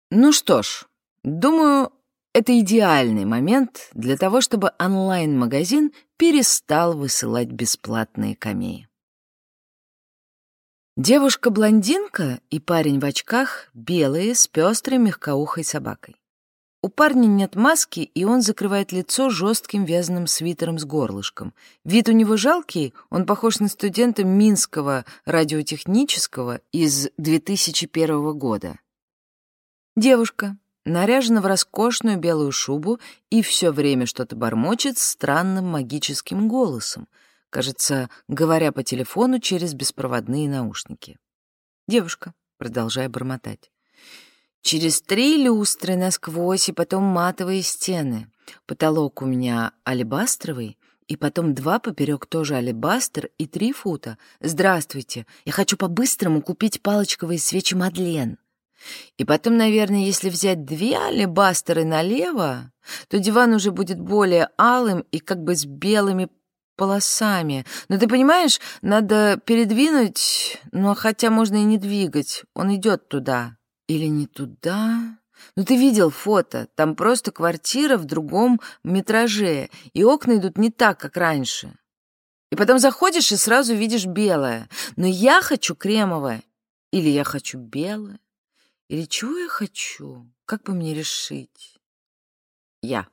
Ну что ж, думаю, это идеальный момент для того, чтобы онлайн-магазин перестал высылать бесплатные камеи. Девушка-блондинка и парень в очках белые с пестрой мягкоухой собакой. У парня нет маски, и он закрывает лицо жестким вязаным свитером с горлышком. Вид у него жалкий, он похож на студента Минского радиотехнического из 2001 года. Девушка, наряжена в роскошную белую шубу и все время что-то бормочет странным магическим голосом, кажется, говоря по телефону через беспроводные наушники. Девушка, продолжая бормотать. Через три люстры насквозь и потом матовые стены. Потолок у меня алебастровый, и потом два поперек тоже алебастр и три фута. Здравствуйте, я хочу по-быстрому купить палочковые свечи Мадлен. И потом, наверное, если взять две алебастры налево, то диван уже будет более алым и как бы с белыми полосами. Но ты понимаешь, надо передвинуть, но хотя можно и не двигать, он идет туда. Или не туда? Ну, ты видел фото. Там просто квартира в другом метраже, и окна идут не так, как раньше. И потом заходишь и сразу видишь белое. Но я хочу кремовое. Или я хочу белое. Или чего я хочу? Как бы мне решить? Я.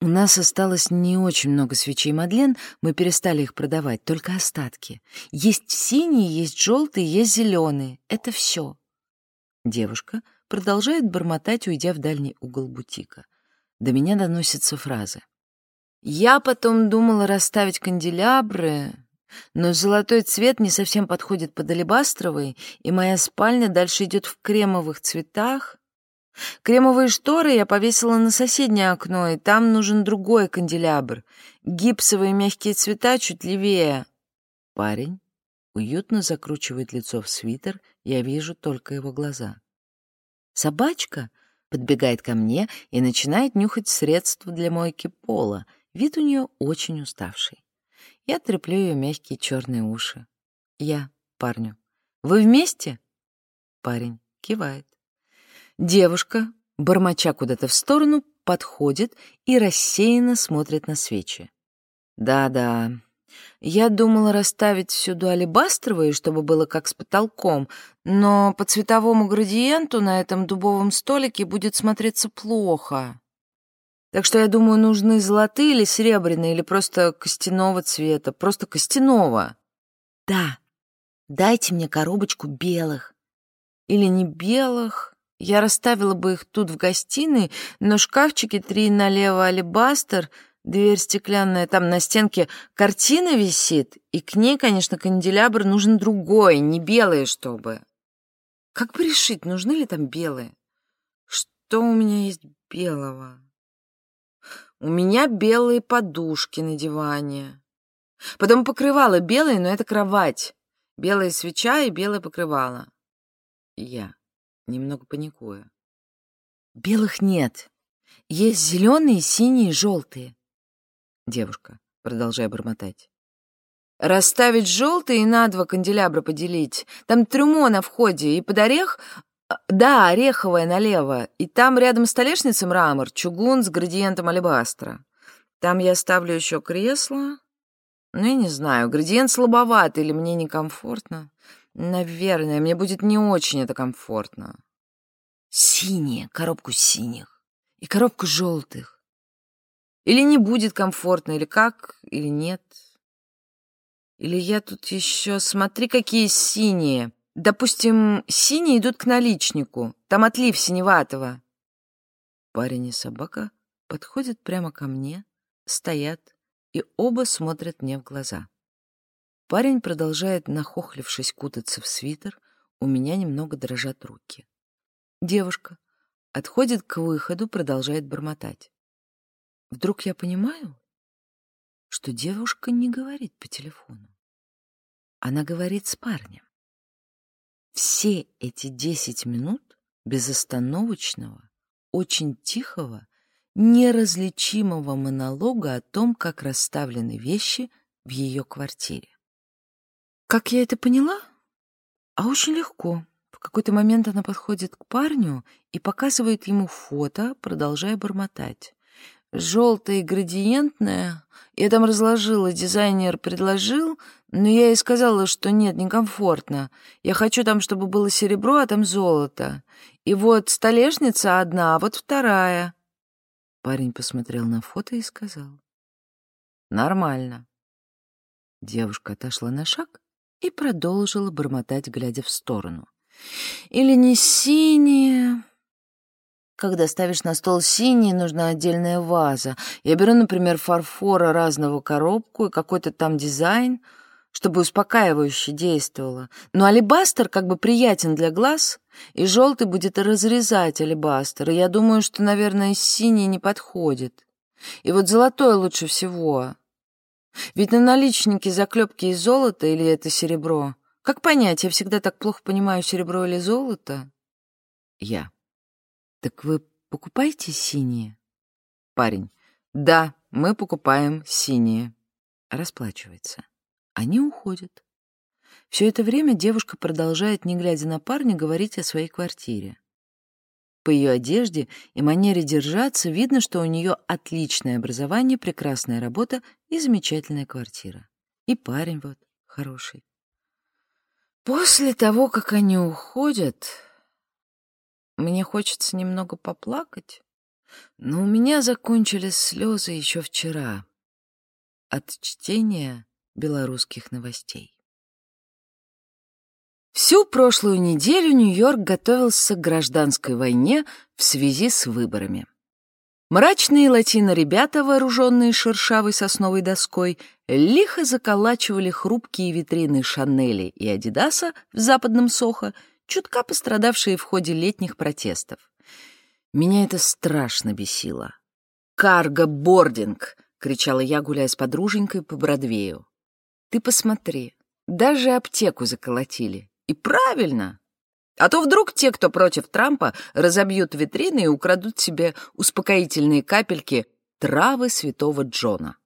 У нас осталось не очень много свечей Мадлен, мы перестали их продавать, только остатки. Есть синие, есть желтые, есть зеленые. Это все. Девушка продолжает бормотать, уйдя в дальний угол бутика. До меня доносятся фразы. «Я потом думала расставить канделябры, но золотой цвет не совсем подходит под алебастровый, и моя спальня дальше идет в кремовых цветах. Кремовые шторы я повесила на соседнее окно, и там нужен другой канделябр. Гипсовые мягкие цвета чуть левее». Парень уютно закручивает лицо в свитер, я вижу только его глаза. Собачка подбегает ко мне и начинает нюхать средства для мойки пола. Вид у нее очень уставший. Я треплю ее мягкие черные уши. Я парню. «Вы вместе?» Парень кивает. Девушка, бормоча куда-то в сторону, подходит и рассеянно смотрит на свечи. «Да-да, я думала расставить всюду алебастровые, чтобы было как с потолком, но по цветовому градиенту на этом дубовом столике будет смотреться плохо. Так что, я думаю, нужны золотые или серебряные, или просто костяного цвета, просто костяного. Да, дайте мне коробочку белых. Или не белых. Я расставила бы их тут в гостиной, но шкафчики три налево алебастр — Дверь стеклянная, там на стенке картина висит, и к ней, конечно, канделябр нужен другой, не белый, чтобы. Как бы решить, нужны ли там белые? Что у меня есть белого? У меня белые подушки на диване. Потом покрывало белое, но это кровать. Белая свеча и белое покрывало. Я, немного паникуя. Белых нет. Есть зеленые, синие, желтые девушка, продолжая бормотать. «Расставить желтые и на два канделябра поделить. Там трюмо на входе, и под орех... А, да, ореховая налево. И там рядом столешница мрамор, чугун с градиентом алебастра. Там я ставлю еще кресло. Ну, я не знаю, градиент слабоват или мне некомфортно. Наверное, мне будет не очень это комфортно. Синие, коробку синих и коробку желтых. Или не будет комфортно, или как, или нет. Или я тут еще... Смотри, какие синие. Допустим, синие идут к наличнику. Там отлив синеватого. Парень и собака подходят прямо ко мне, стоят, и оба смотрят мне в глаза. Парень продолжает, нахохлившись, кутаться в свитер, у меня немного дрожат руки. Девушка отходит к выходу, продолжает бормотать. Вдруг я понимаю, что девушка не говорит по телефону. Она говорит с парнем. Все эти десять минут безостановочного, очень тихого, неразличимого монолога о том, как расставлены вещи в ее квартире. Как я это поняла? А очень легко. В какой-то момент она подходит к парню и показывает ему фото, продолжая бормотать желтое градиентное. Я там разложила, дизайнер предложил, но я ей сказала, что нет, некомфортно. Я хочу там, чтобы было серебро, а там золото. И вот столешница одна, а вот вторая. Парень посмотрел на фото и сказал. «Нормально». Девушка отошла на шаг и продолжила бормотать, глядя в сторону. «Или не синие...» Когда ставишь на стол синий, нужна отдельная ваза. Я беру, например, фарфора разного коробку и какой-то там дизайн, чтобы успокаивающе действовало. Но алебастер как бы приятен для глаз, и желтый будет разрезать алебастер. И я думаю, что, наверное, синий не подходит. И вот золотой лучше всего. Ведь на наличнике заклепки из золота или это серебро? Как понять, я всегда так плохо понимаю, серебро или золото? Я. «Так вы покупаете синие?» Парень. «Да, мы покупаем синие». Расплачивается. Они уходят. Все это время девушка продолжает, не глядя на парня, говорить о своей квартире. По ее одежде и манере держаться видно, что у нее отличное образование, прекрасная работа и замечательная квартира. И парень вот хороший. После того, как они уходят, мне хочется немного поплакать, но у меня закончились слезы еще вчера от чтения белорусских новостей. Всю прошлую неделю Нью-Йорк готовился к гражданской войне в связи с выборами. Мрачные латино-ребята, вооруженные шершавой сосновой доской, лихо заколачивали хрупкие витрины Шанели и Адидаса в западном Сохо чутка пострадавшие в ходе летних протестов. Меня это страшно бесило. «Карго-бординг!» — кричала я, гуляя с подруженькой по Бродвею. «Ты посмотри, даже аптеку заколотили. И правильно! А то вдруг те, кто против Трампа, разобьют витрины и украдут себе успокоительные капельки травы святого Джона.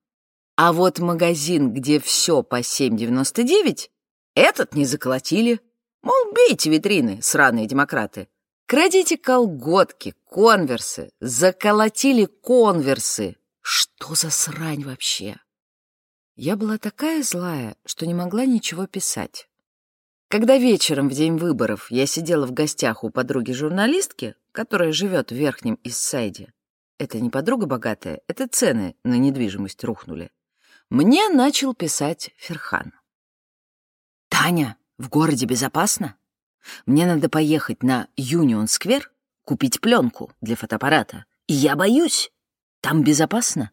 А вот магазин, где все по 7,99, этот не заколотили. Мол, бейте витрины, сраные демократы. Крадите колготки, конверсы, заколотили конверсы. Что за срань вообще? Я была такая злая, что не могла ничего писать. Когда вечером в день выборов я сидела в гостях у подруги-журналистки, которая живет в Верхнем Иссайде, это не подруга богатая, это цены на недвижимость рухнули, мне начал писать Ферхан. «Таня, в городе безопасно? Мне надо поехать на Юнион-сквер, купить пленку для фотоаппарата. И я боюсь. Там безопасно?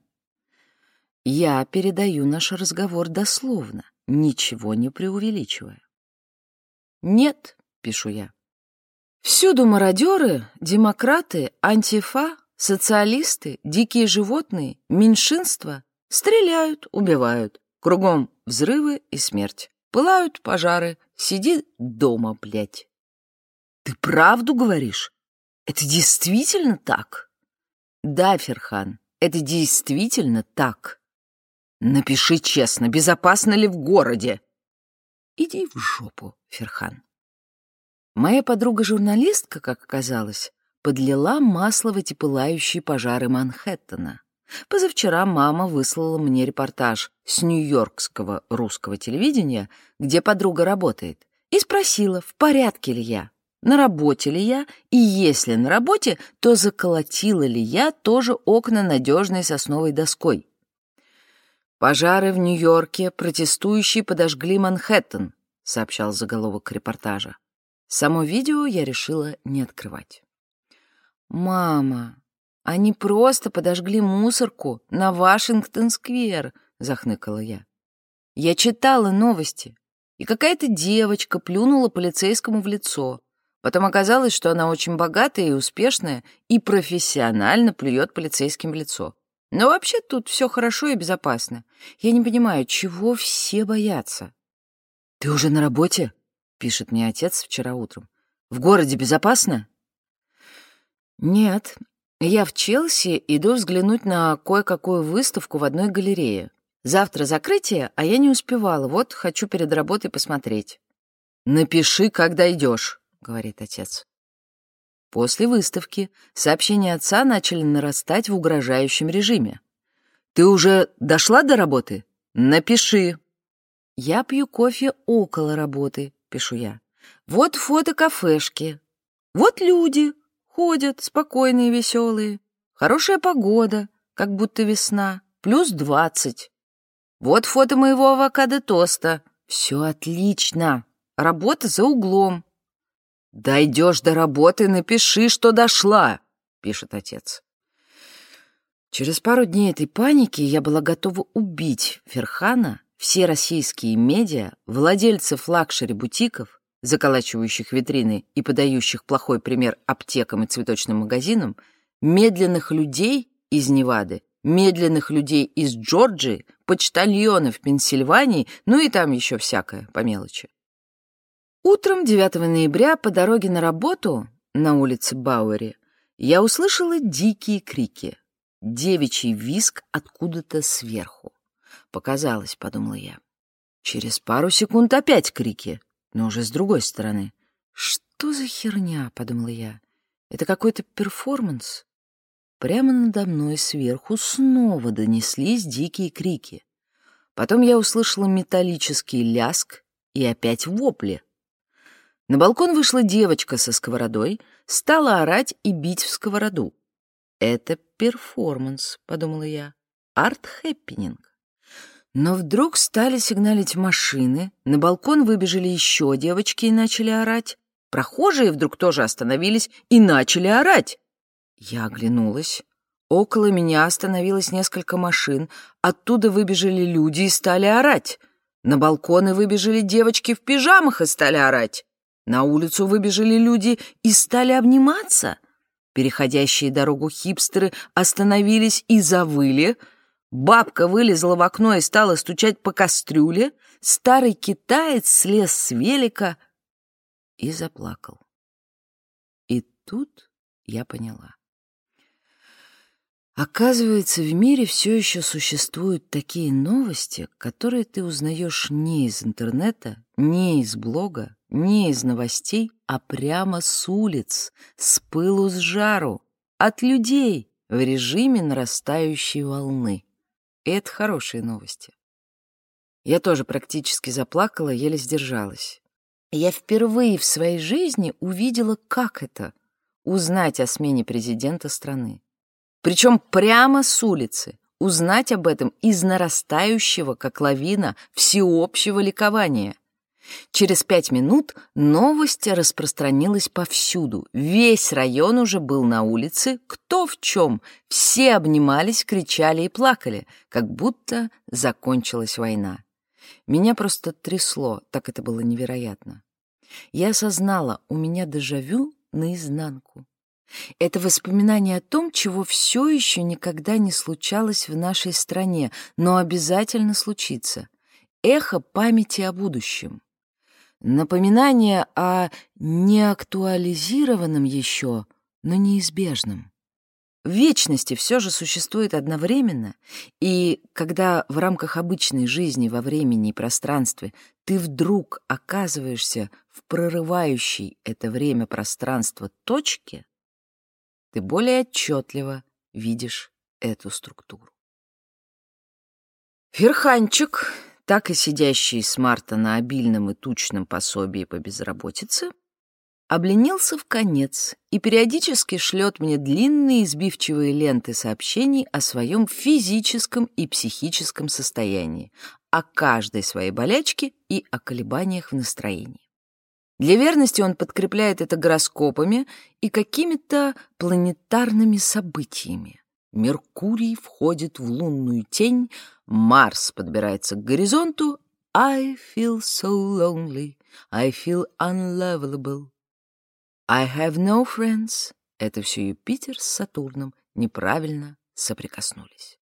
Я передаю наш разговор дословно, ничего не преувеличивая. «Нет», — пишу я. «Всюду мародеры, демократы, антифа, социалисты, дикие животные, меньшинства стреляют, убивают. Кругом взрывы и смерть. Пылают пожары, Сиди дома, блядь. Ты правду говоришь? Это действительно так? Да, Ферхан, это действительно так. Напиши честно, безопасно ли в городе? Иди в жопу, Ферхан. Моя подруга-журналистка, как оказалось, подлила масло в эти пылающие пожары Манхэттена. Позавчера мама выслала мне репортаж с нью-йоркского русского телевидения, где подруга работает, и спросила, в порядке ли я, на работе ли я, и если на работе, то заколотила ли я тоже окна надежной сосновой доской. «Пожары в Нью-Йорке, протестующие подожгли Манхэттен», — сообщал заголовок репортажа. Само видео я решила не открывать. «Мама, они просто подожгли мусорку на Вашингтон-сквер», — захныкала я. «Я читала новости, и какая-то девочка плюнула полицейскому в лицо. Потом оказалось, что она очень богатая и успешная и профессионально плюет полицейским в лицо. Но вообще тут все хорошо и безопасно. Я не понимаю, чего все боятся. «Ты уже на работе?» — пишет мне отец вчера утром. «В городе безопасно?» «Нет, я в Челси иду взглянуть на кое-какую выставку в одной галерее. Завтра закрытие, а я не успевала, вот хочу перед работой посмотреть. «Напиши, когда идешь», — говорит отец. После выставки сообщения отца начали нарастать в угрожающем режиме. «Ты уже дошла до работы? Напиши». «Я пью кофе около работы», — пишу я. «Вот фото кафешки. Вот люди, Ходят, спокойные, веселые. Хорошая погода, как будто весна, плюс двадцать. Вот фото моего авокадо-тоста. Все отлично. Работа за углом. «Дойдешь до работы, напиши, что дошла», — пишет отец. Через пару дней этой паники я была готова убить Ферхана, все российские медиа, владельцев лакшери-бутиков, заколачивающих витрины и подающих плохой пример аптекам и цветочным магазинам, медленных людей из Невады, медленных людей из Джорджии, почтальонов Пенсильвании, ну и там еще всякое, по мелочи. Утром 9 ноября по дороге на работу на улице Бауэри я услышала дикие крики, девичий виск откуда-то сверху. Показалось, подумала я. Через пару секунд опять крики, но уже с другой стороны. Что за херня, подумала я. Это какой-то перформанс. Прямо надо мной сверху снова донеслись дикие крики. Потом я услышала металлический лязг и опять вопли. На балкон вышла девочка со сковородой, стала орать и бить в сковороду. «Это перформанс», — подумала я, — «арт-хэппининг». Но вдруг стали сигналить машины, на балкон выбежали еще девочки и начали орать. Прохожие вдруг тоже остановились и начали орать. Я оглянулась. Около меня остановилось несколько машин, оттуда выбежали люди и стали орать. На балконы выбежали девочки в пижамах и стали орать. На улицу выбежали люди и стали обниматься. Переходящие дорогу хипстеры остановились и завыли. Бабка вылезла в окно и стала стучать по кастрюле. Старый китаец слез с велика и заплакал. И тут я поняла. Оказывается, в мире все еще существуют такие новости, которые ты узнаешь не из интернета, не из блога, не из новостей, а прямо с улиц, с пылу с жару, от людей в режиме нарастающей волны. И это хорошие новости. Я тоже практически заплакала, еле сдержалась. Я впервые в своей жизни увидела, как это — узнать о смене президента страны. Причем прямо с улицы. Узнать об этом из нарастающего, как лавина, всеобщего ликования. Через пять минут новость распространилась повсюду. Весь район уже был на улице, кто в чем. Все обнимались, кричали и плакали, как будто закончилась война. Меня просто трясло, так это было невероятно. Я осознала, у меня дежавю наизнанку. Это воспоминание о том, чего все еще никогда не случалось в нашей стране, но обязательно случится. Эхо памяти о будущем. Напоминание о неактуализированном еще, но неизбежном. В вечности все же существует одновременно, и когда в рамках обычной жизни во времени и пространстве ты вдруг оказываешься в прорывающей это время-пространство точке, ты более отчетливо видишь эту структуру. Ферханчик, так и сидящий с марта на обильном и тучном пособии по безработице, обленился в конец и периодически шлет мне длинные избивчивые ленты сообщений о своем физическом и психическом состоянии, о каждой своей болячке и о колебаниях в настроении. Для верности он подкрепляет это гороскопами и какими-то планетарными событиями. Меркурий входит в лунную тень, Марс подбирается к горизонту. I feel so lonely, I feel unlovable. I have no friends. Это все Юпитер с Сатурном неправильно соприкоснулись.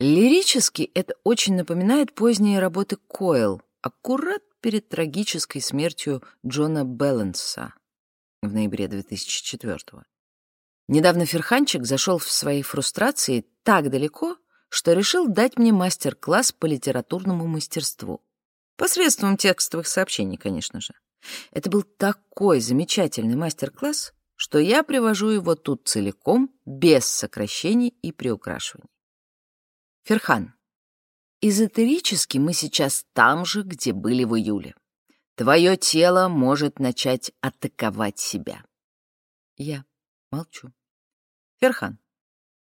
Лирически это очень напоминает поздние работы Койл, аккурат перед трагической смертью Джона Белленса в ноябре 2004 -го. Недавно Ферханчик зашел в своей фрустрации так далеко, что решил дать мне мастер-класс по литературному мастерству. Посредством текстовых сообщений, конечно же. Это был такой замечательный мастер-класс, что я привожу его тут целиком, без сокращений и приукрашиваний. Ферхан, Эзотерически мы сейчас там же, где были в июле. Твое тело может начать атаковать себя. Я молчу. Ферхан,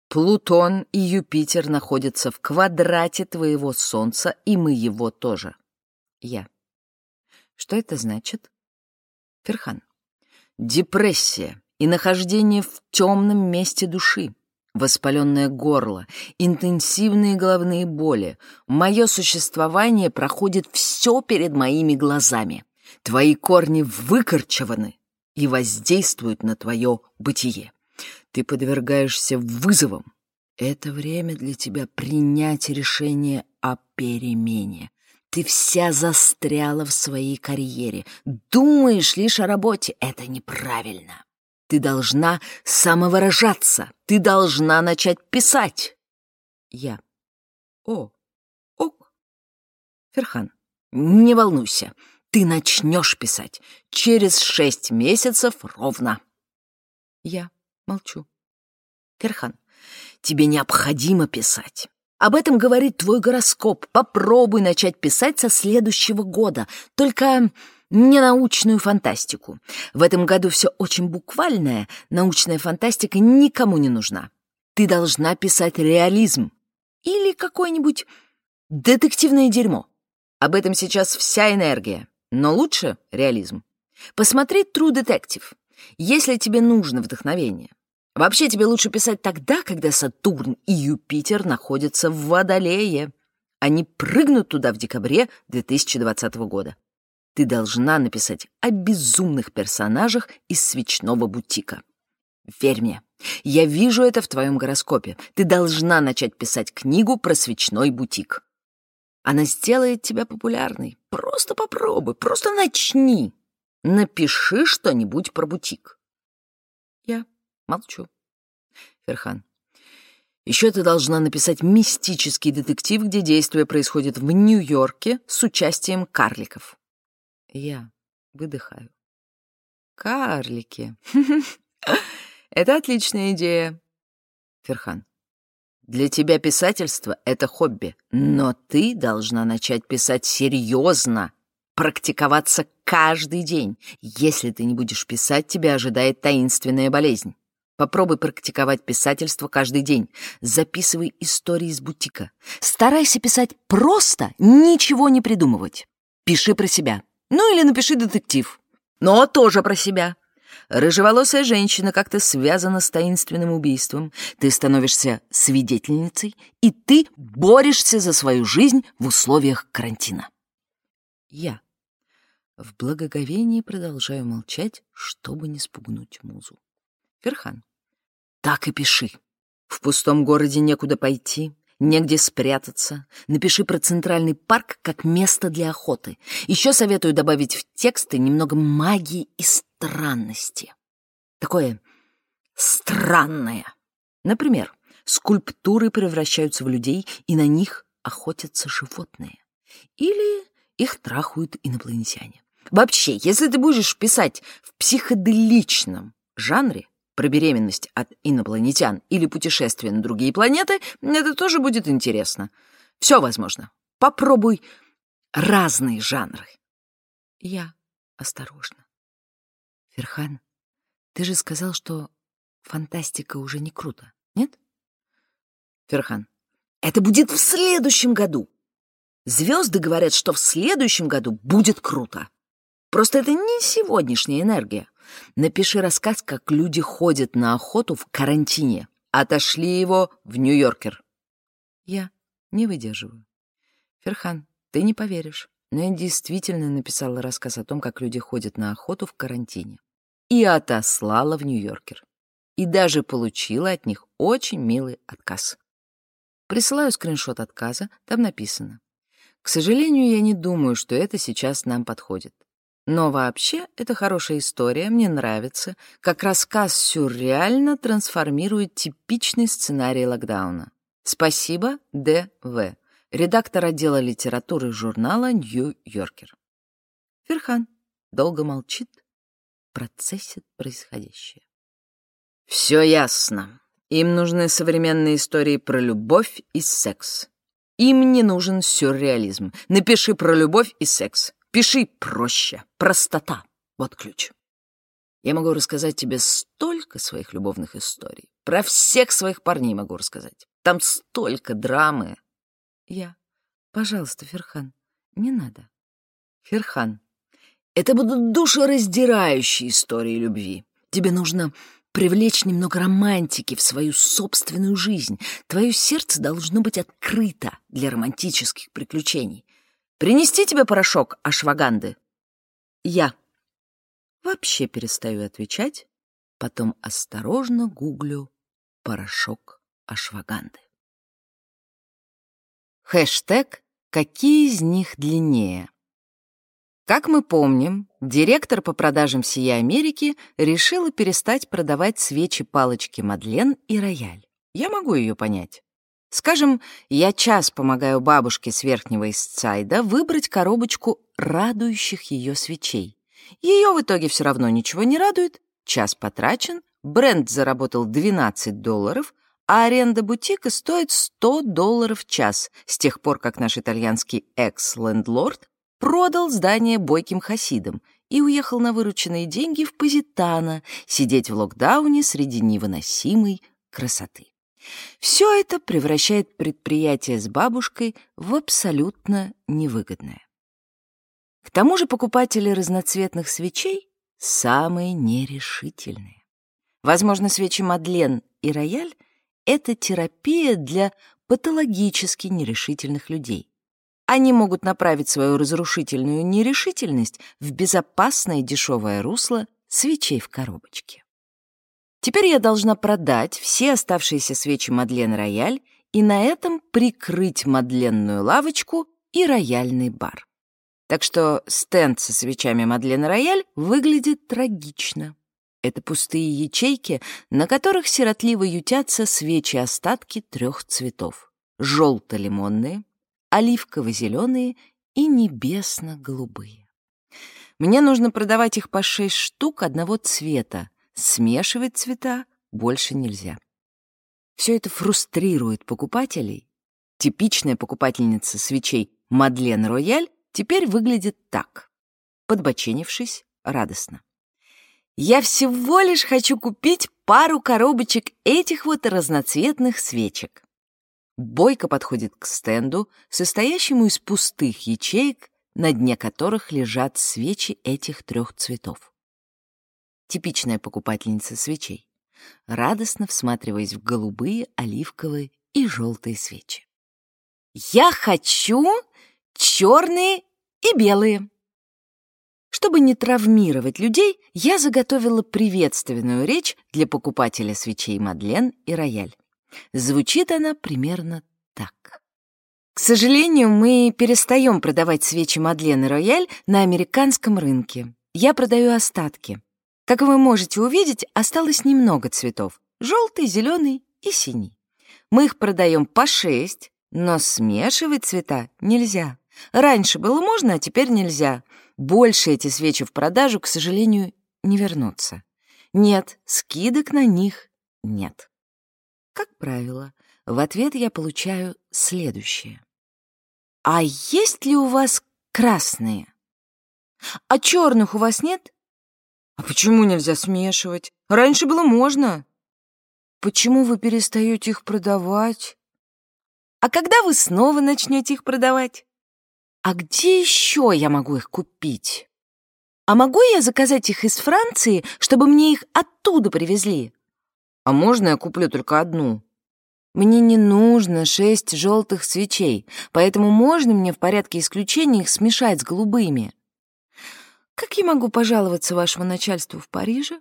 Плутон и Юпитер находятся в квадрате твоего Солнца, и мы его тоже. Я. Что это значит? Ферхан. Депрессия и нахождение в темном месте души, воспаленное горло, интенсивные головные боли. Мое существование проходит все перед моими глазами. Твои корни выкорчеваны и воздействуют на твое бытие. Ты подвергаешься вызовам. Это время для тебя принять решение о перемене. Ты вся застряла в своей карьере. Думаешь лишь о работе. Это неправильно. Ты должна самовыражаться. Ты должна начать писать. Я. О, ок. Ферхан, не волнуйся. Ты начнешь писать. Через шесть месяцев ровно. Я молчу. Ферхан, тебе необходимо писать. Об этом говорит твой гороскоп. Попробуй начать писать со следующего года. Только не научную фантастику. В этом году все очень буквальное. Научная фантастика никому не нужна. Ты должна писать реализм. Или какое-нибудь детективное дерьмо. Об этом сейчас вся энергия. Но лучше реализм. Посмотри True Detective, если тебе нужно вдохновение. Вообще тебе лучше писать тогда, когда Сатурн и Юпитер находятся в Водолее. Они прыгнут туда в декабре 2020 года. Ты должна написать о безумных персонажах из свечного бутика. Верь мне, я вижу это в твоем гороскопе. Ты должна начать писать книгу про свечной бутик. Она сделает тебя популярной. Просто попробуй, просто начни. Напиши что-нибудь про бутик. Я молчу. Ферхан. Еще ты должна написать мистический детектив, где действие происходит в Нью-Йорке с участием карликов. Я выдыхаю. Карлики. Это отличная идея. Ферхан. Для тебя писательство — это хобби, но ты должна начать писать серьезно, практиковаться каждый день. Если ты не будешь писать, тебя ожидает таинственная болезнь. Попробуй практиковать писательство каждый день. Записывай истории из бутика. Старайся писать просто, ничего не придумывать. Пиши про себя. Ну или напиши детектив. Но тоже про себя. Рыжеволосая женщина как-то связана с таинственным убийством. Ты становишься свидетельницей, и ты борешься за свою жизнь в условиях карантина. Я в благоговении продолжаю молчать, чтобы не спугнуть музу. Ферхан. Так и пиши. В пустом городе некуда пойти, негде спрятаться. Напиши про Центральный парк как место для охоты. Еще советую добавить в тексты немного магии и странности. Такое странное. Например, скульптуры превращаются в людей, и на них охотятся животные. Или их трахают инопланетяне. Вообще, если ты будешь писать в психоделичном жанре, про беременность от инопланетян или путешествие на другие планеты, это тоже будет интересно. Все возможно. Попробуй разные жанры. Я осторожно. Ферхан, ты же сказал, что фантастика уже не круто, нет? Ферхан, это будет в следующем году. Звезды говорят, что в следующем году будет круто. Просто это не сегодняшняя энергия. Напиши рассказ, как люди ходят на охоту в карантине. Отошли его в Нью-Йоркер. Я не выдерживаю. Ферхан, ты не поверишь, но я действительно написала рассказ о том, как люди ходят на охоту в карантине. И отослала в Нью-Йоркер. И даже получила от них очень милый отказ. Присылаю скриншот отказа, там написано. К сожалению, я не думаю, что это сейчас нам подходит. Но вообще это хорошая история, мне нравится, как рассказ сюрреально трансформирует типичный сценарий локдауна. Спасибо, Д.В., редактор отдела литературы журнала «Нью-Йоркер». Ферхан долго молчит, процессит происходящее. «Все ясно. Им нужны современные истории про любовь и секс. Им не нужен сюрреализм. Напиши про любовь и секс. Пиши проще. Простота. Вот ключ. Я могу рассказать тебе столько своих любовных историй. Про всех своих парней могу рассказать. Там столько драмы. Я. Пожалуйста, Ферхан, не надо. Ферхан. Это будут душераздирающие истории любви. Тебе нужно привлечь немного романтики в свою собственную жизнь. Твое сердце должно быть открыто для романтических приключений. Принести тебе порошок ашваганды? Я. Вообще перестаю отвечать, потом осторожно гуглю порошок ашваганды. Хэштег «Какие из них длиннее?» Как мы помним, директор по продажам всей Америки решила перестать продавать свечи-палочки Мадлен и рояль. Я могу ее понять. Скажем, я час помогаю бабушке с Верхнего Истсайда выбрать коробочку радующих ее свечей. Ее в итоге все равно ничего не радует, час потрачен, бренд заработал 12 долларов, а аренда бутика стоит 100 долларов в час с тех пор, как наш итальянский экс-лендлорд продал здание бойким хасидам и уехал на вырученные деньги в Позитано сидеть в локдауне среди невыносимой красоты. Все это превращает предприятие с бабушкой в абсолютно невыгодное. К тому же покупатели разноцветных свечей самые нерешительные. Возможно, свечи Мадлен и рояль — это терапия для патологически нерешительных людей. Они могут направить свою разрушительную нерешительность в безопасное дешевое русло свечей в коробочке. Теперь я должна продать все оставшиеся свечи Мадлен Рояль и на этом прикрыть Мадленную лавочку и рояльный бар. Так что стенд со свечами Мадлен Рояль выглядит трагично. Это пустые ячейки, на которых сиротливо ютятся свечи-остатки трех цветов. Желто-лимонные, оливково-зеленые и небесно-голубые. Мне нужно продавать их по шесть штук одного цвета. Смешивать цвета больше нельзя. Все это фрустрирует покупателей. Типичная покупательница свечей Мадлен Рояль теперь выглядит так, подбоченившись радостно. Я всего лишь хочу купить пару коробочек этих вот разноцветных свечек. Бойко подходит к стенду, состоящему из пустых ячеек, на дне которых лежат свечи этих трех цветов. Типичная покупательница свечей, радостно всматриваясь в голубые, оливковые и желтые свечи. «Я хочу черные и белые!» Чтобы не травмировать людей, я заготовила приветственную речь для покупателя свечей Мадлен и Рояль. Звучит она примерно так. К сожалению, мы перестаем продавать свечи Мадлен и Рояль на американском рынке. Я продаю остатки. Как вы можете увидеть, осталось немного цветов. Желтый, зеленый и синий. Мы их продаем по шесть, но смешивать цвета нельзя. Раньше было можно, а теперь нельзя. Больше эти свечи в продажу, к сожалению, не вернутся. Нет, скидок на них нет. Как правило, в ответ я получаю следующее. «А есть ли у вас красные? А черных у вас нет?» «А почему нельзя смешивать? Раньше было можно». «Почему вы перестаете их продавать?» «А когда вы снова начнете их продавать?» «А где еще я могу их купить?» «А могу я заказать их из Франции, чтобы мне их оттуда привезли?» А можно я куплю только одну? Мне не нужно шесть желтых свечей, поэтому можно мне в порядке исключения их смешать с голубыми. Как я могу пожаловаться вашему начальству в Париже?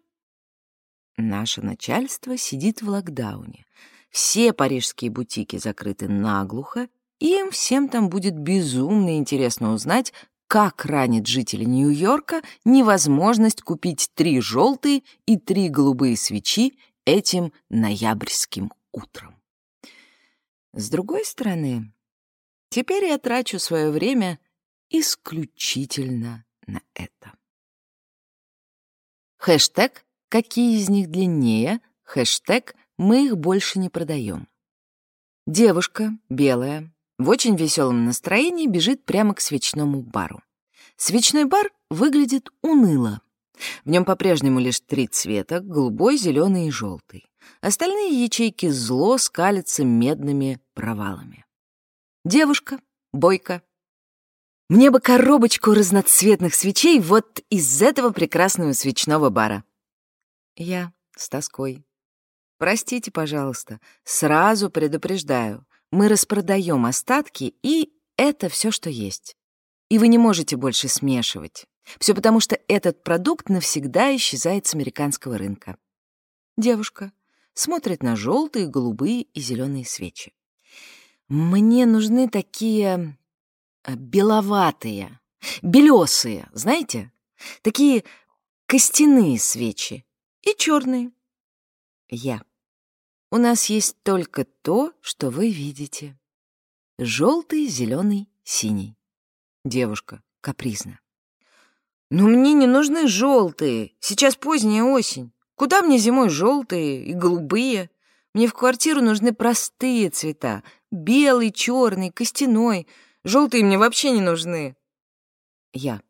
Наше начальство сидит в локдауне. Все парижские бутики закрыты наглухо, и им всем там будет безумно интересно узнать, как ранит жителей Нью-Йорка невозможность купить три желтые и три голубые свечи этим ноябрьским утром. С другой стороны, теперь я трачу свое время исключительно на это. Хэштег «Какие из них длиннее?» Хэштег «Мы их больше не продаем». Девушка, белая, в очень веселом настроении бежит прямо к свечному бару. Свечной бар выглядит уныло. В нем по-прежнему лишь три цвета — голубой, зеленый и желтый. Остальные ячейки зло скалятся медными провалами. Девушка, бойка. Мне бы коробочку разноцветных свечей вот из этого прекрасного свечного бара. Я с тоской. Простите, пожалуйста, сразу предупреждаю. Мы распродаем остатки, и это все, что есть. И вы не можете больше смешивать. Все потому, что этот продукт навсегда исчезает с американского рынка. Девушка смотрит на желтые, голубые и зеленые свечи. Мне нужны такие э, беловатые, белесые, знаете? Такие костяные свечи и черные. Я. У нас есть только то, что вы видите. Желтый, зеленый, синий. Девушка капризно. «Но мне не нужны желтые. Сейчас поздняя осень. Куда мне зимой желтые и голубые? Мне в квартиру нужны простые цвета. Белый, черный, костяной. Желтые мне вообще не нужны». Я.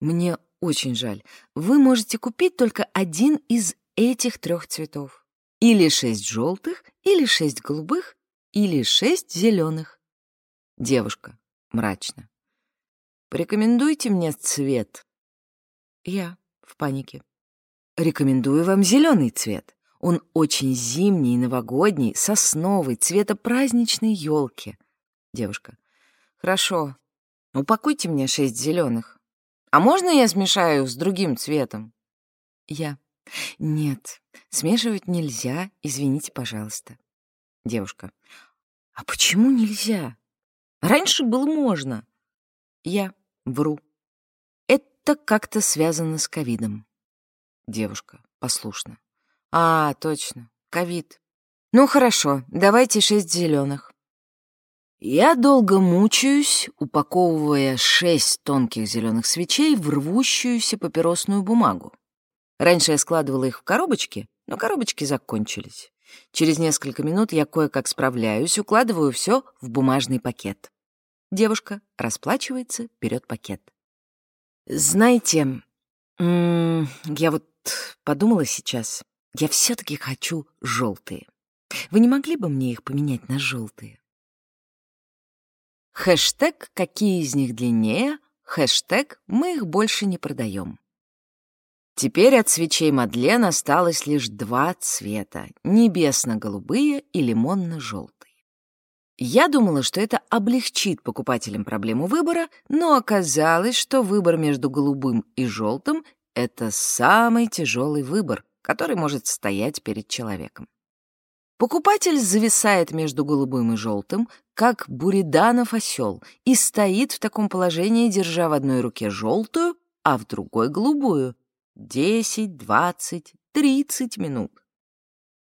Мне очень жаль. Вы можете купить только один из этих трех цветов. Или шесть желтых, или шесть голубых, или шесть зеленых. Девушка мрачно. Порекомендуйте мне цвет. Я в панике. Рекомендую вам зеленый цвет. Он очень зимний, новогодний, сосновый, цвета праздничной елки. Девушка. Хорошо. Упакуйте мне шесть зеленых. А можно я смешаю с другим цветом? Я. Нет, смешивать нельзя, извините, пожалуйста. Девушка. А почему нельзя? Раньше было можно. Я. Вру. Это как-то связано с ковидом. Девушка, послушно. А, точно, ковид. Ну хорошо, давайте шесть зеленых. Я долго мучаюсь, упаковывая шесть тонких зеленых свечей в рвущуюся папиросную бумагу. Раньше я складывала их в коробочки, но коробочки закончились. Через несколько минут я кое-как справляюсь, укладываю все в бумажный пакет. Девушка расплачивается, берет пакет. Знаете, я вот подумала сейчас, я все-таки хочу желтые. Вы не могли бы мне их поменять на желтые? Хэштег «Какие из них длиннее?» Хэштег «Мы их больше не продаем». Теперь от свечей Мадлен осталось лишь два цвета — небесно-голубые и лимонно-желтые. Я думала, что это облегчит покупателям проблему выбора, но оказалось, что выбор между голубым и желтым — это самый тяжелый выбор, который может стоять перед человеком. Покупатель зависает между голубым и желтым, как буриданов осел, и стоит в таком положении, держа в одной руке желтую, а в другой — голубую. Десять, двадцать, тридцать минут.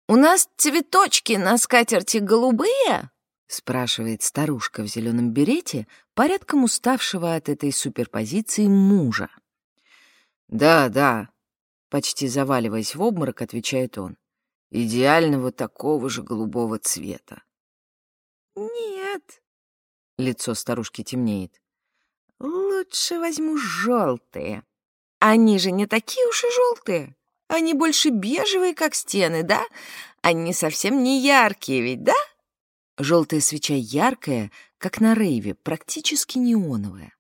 «У нас цветочки на скатерти голубые?» — спрашивает старушка в зеленом берете, порядком уставшего от этой суперпозиции мужа. «Да, да», — почти заваливаясь в обморок, отвечает он. «Идеального такого же голубого цвета». «Нет», — лицо старушки темнеет. «Лучше возьму желтые. Они же не такие уж и желтые. Они больше бежевые, как стены, да? Они совсем не яркие ведь, да?» Желтая свеча яркая, как на рейве, практически неоновая.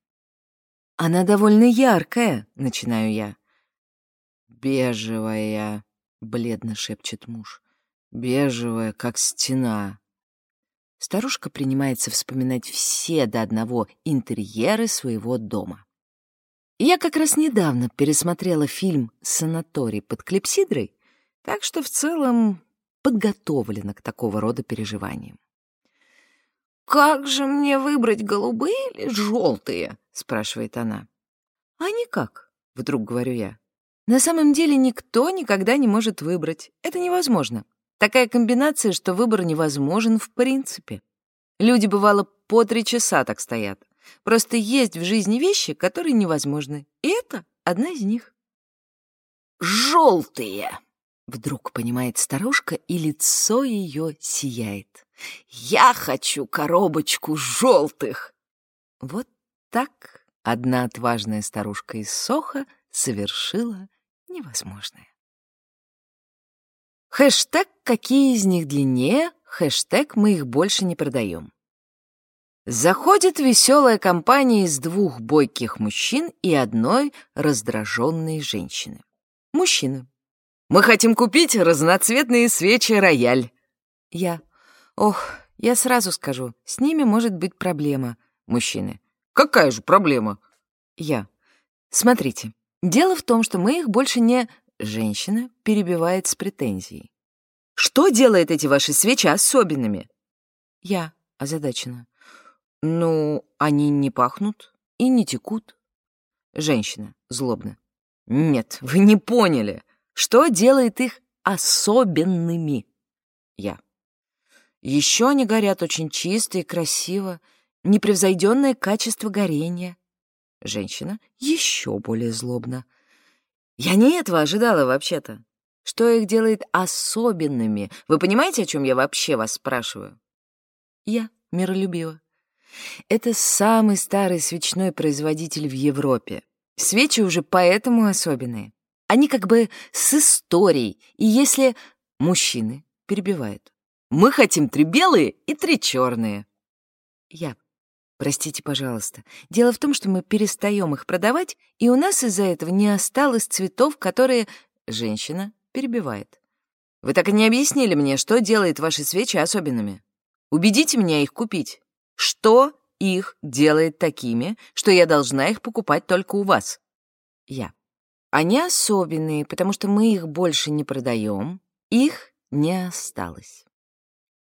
«Она довольно яркая», — начинаю я. «Бежевая», — бледно шепчет муж. «Бежевая, как стена». Старушка принимается вспоминать все до одного интерьеры своего дома. Я как раз недавно пересмотрела фильм «Санаторий под клипсидрой», так что в целом подготовлена к такого рода переживаниям. «Как же мне выбрать, голубые или желтые?» — спрашивает она. «А никак», — вдруг говорю я. «На самом деле никто никогда не может выбрать. Это невозможно. Такая комбинация, что выбор невозможен в принципе. Люди, бывало, по три часа так стоят. Просто есть в жизни вещи, которые невозможны. И это одна из них». «Желтые!» Вдруг понимает старушка, и лицо ее сияет. «Я хочу коробочку желтых!» Вот так одна отважная старушка из Соха совершила невозможное. Хэштег «Какие из них длиннее?» Хэштег «Мы их больше не продаем». Заходит веселая компания из двух бойких мужчин и одной раздраженной женщины. Мужчина. «Мы хотим купить разноцветные свечи «Рояль». Я. «Ох, я сразу скажу, с ними может быть проблема». Мужчины. «Какая же проблема?» Я. «Смотрите, дело в том, что мы их больше не...» Женщина перебивает с претензией. «Что делает эти ваши свечи особенными?» Я озадачена. «Ну, они не пахнут и не текут». Женщина злобно. «Нет, вы не поняли. Что делает их особенными?» Я. «Еще они горят очень чисто и красиво, непревзойденное качество горения». Женщина еще более злобно. Я не этого ожидала вообще-то. Что их делает особенными? Вы понимаете, о чем я вообще вас спрашиваю? Я миролюбива. Это самый старый свечной производитель в Европе. Свечи уже поэтому особенные. Они как бы с историей. И если мужчины перебивают. Мы хотим три белые и три черные. Я Простите, пожалуйста. Дело в том, что мы перестаем их продавать, и у нас из-за этого не осталось цветов, которые... Женщина перебивает. Вы так и не объяснили мне, что делает ваши свечи особенными. Убедите меня их купить. Что их делает такими, что я должна их покупать только у вас? Я. Они особенные, потому что мы их больше не продаем. Их не осталось.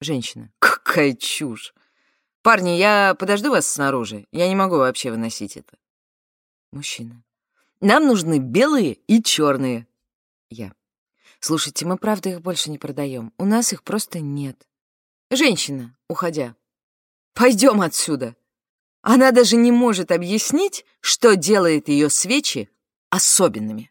Женщина. Какая чушь! «Парни, я подожду вас снаружи. Я не могу вообще выносить это». Мужчина. «Нам нужны белые и черные». Я. «Слушайте, мы правда их больше не продаем. У нас их просто нет». Женщина, уходя. «Пойдем отсюда». Она даже не может объяснить, что делает ее свечи особенными.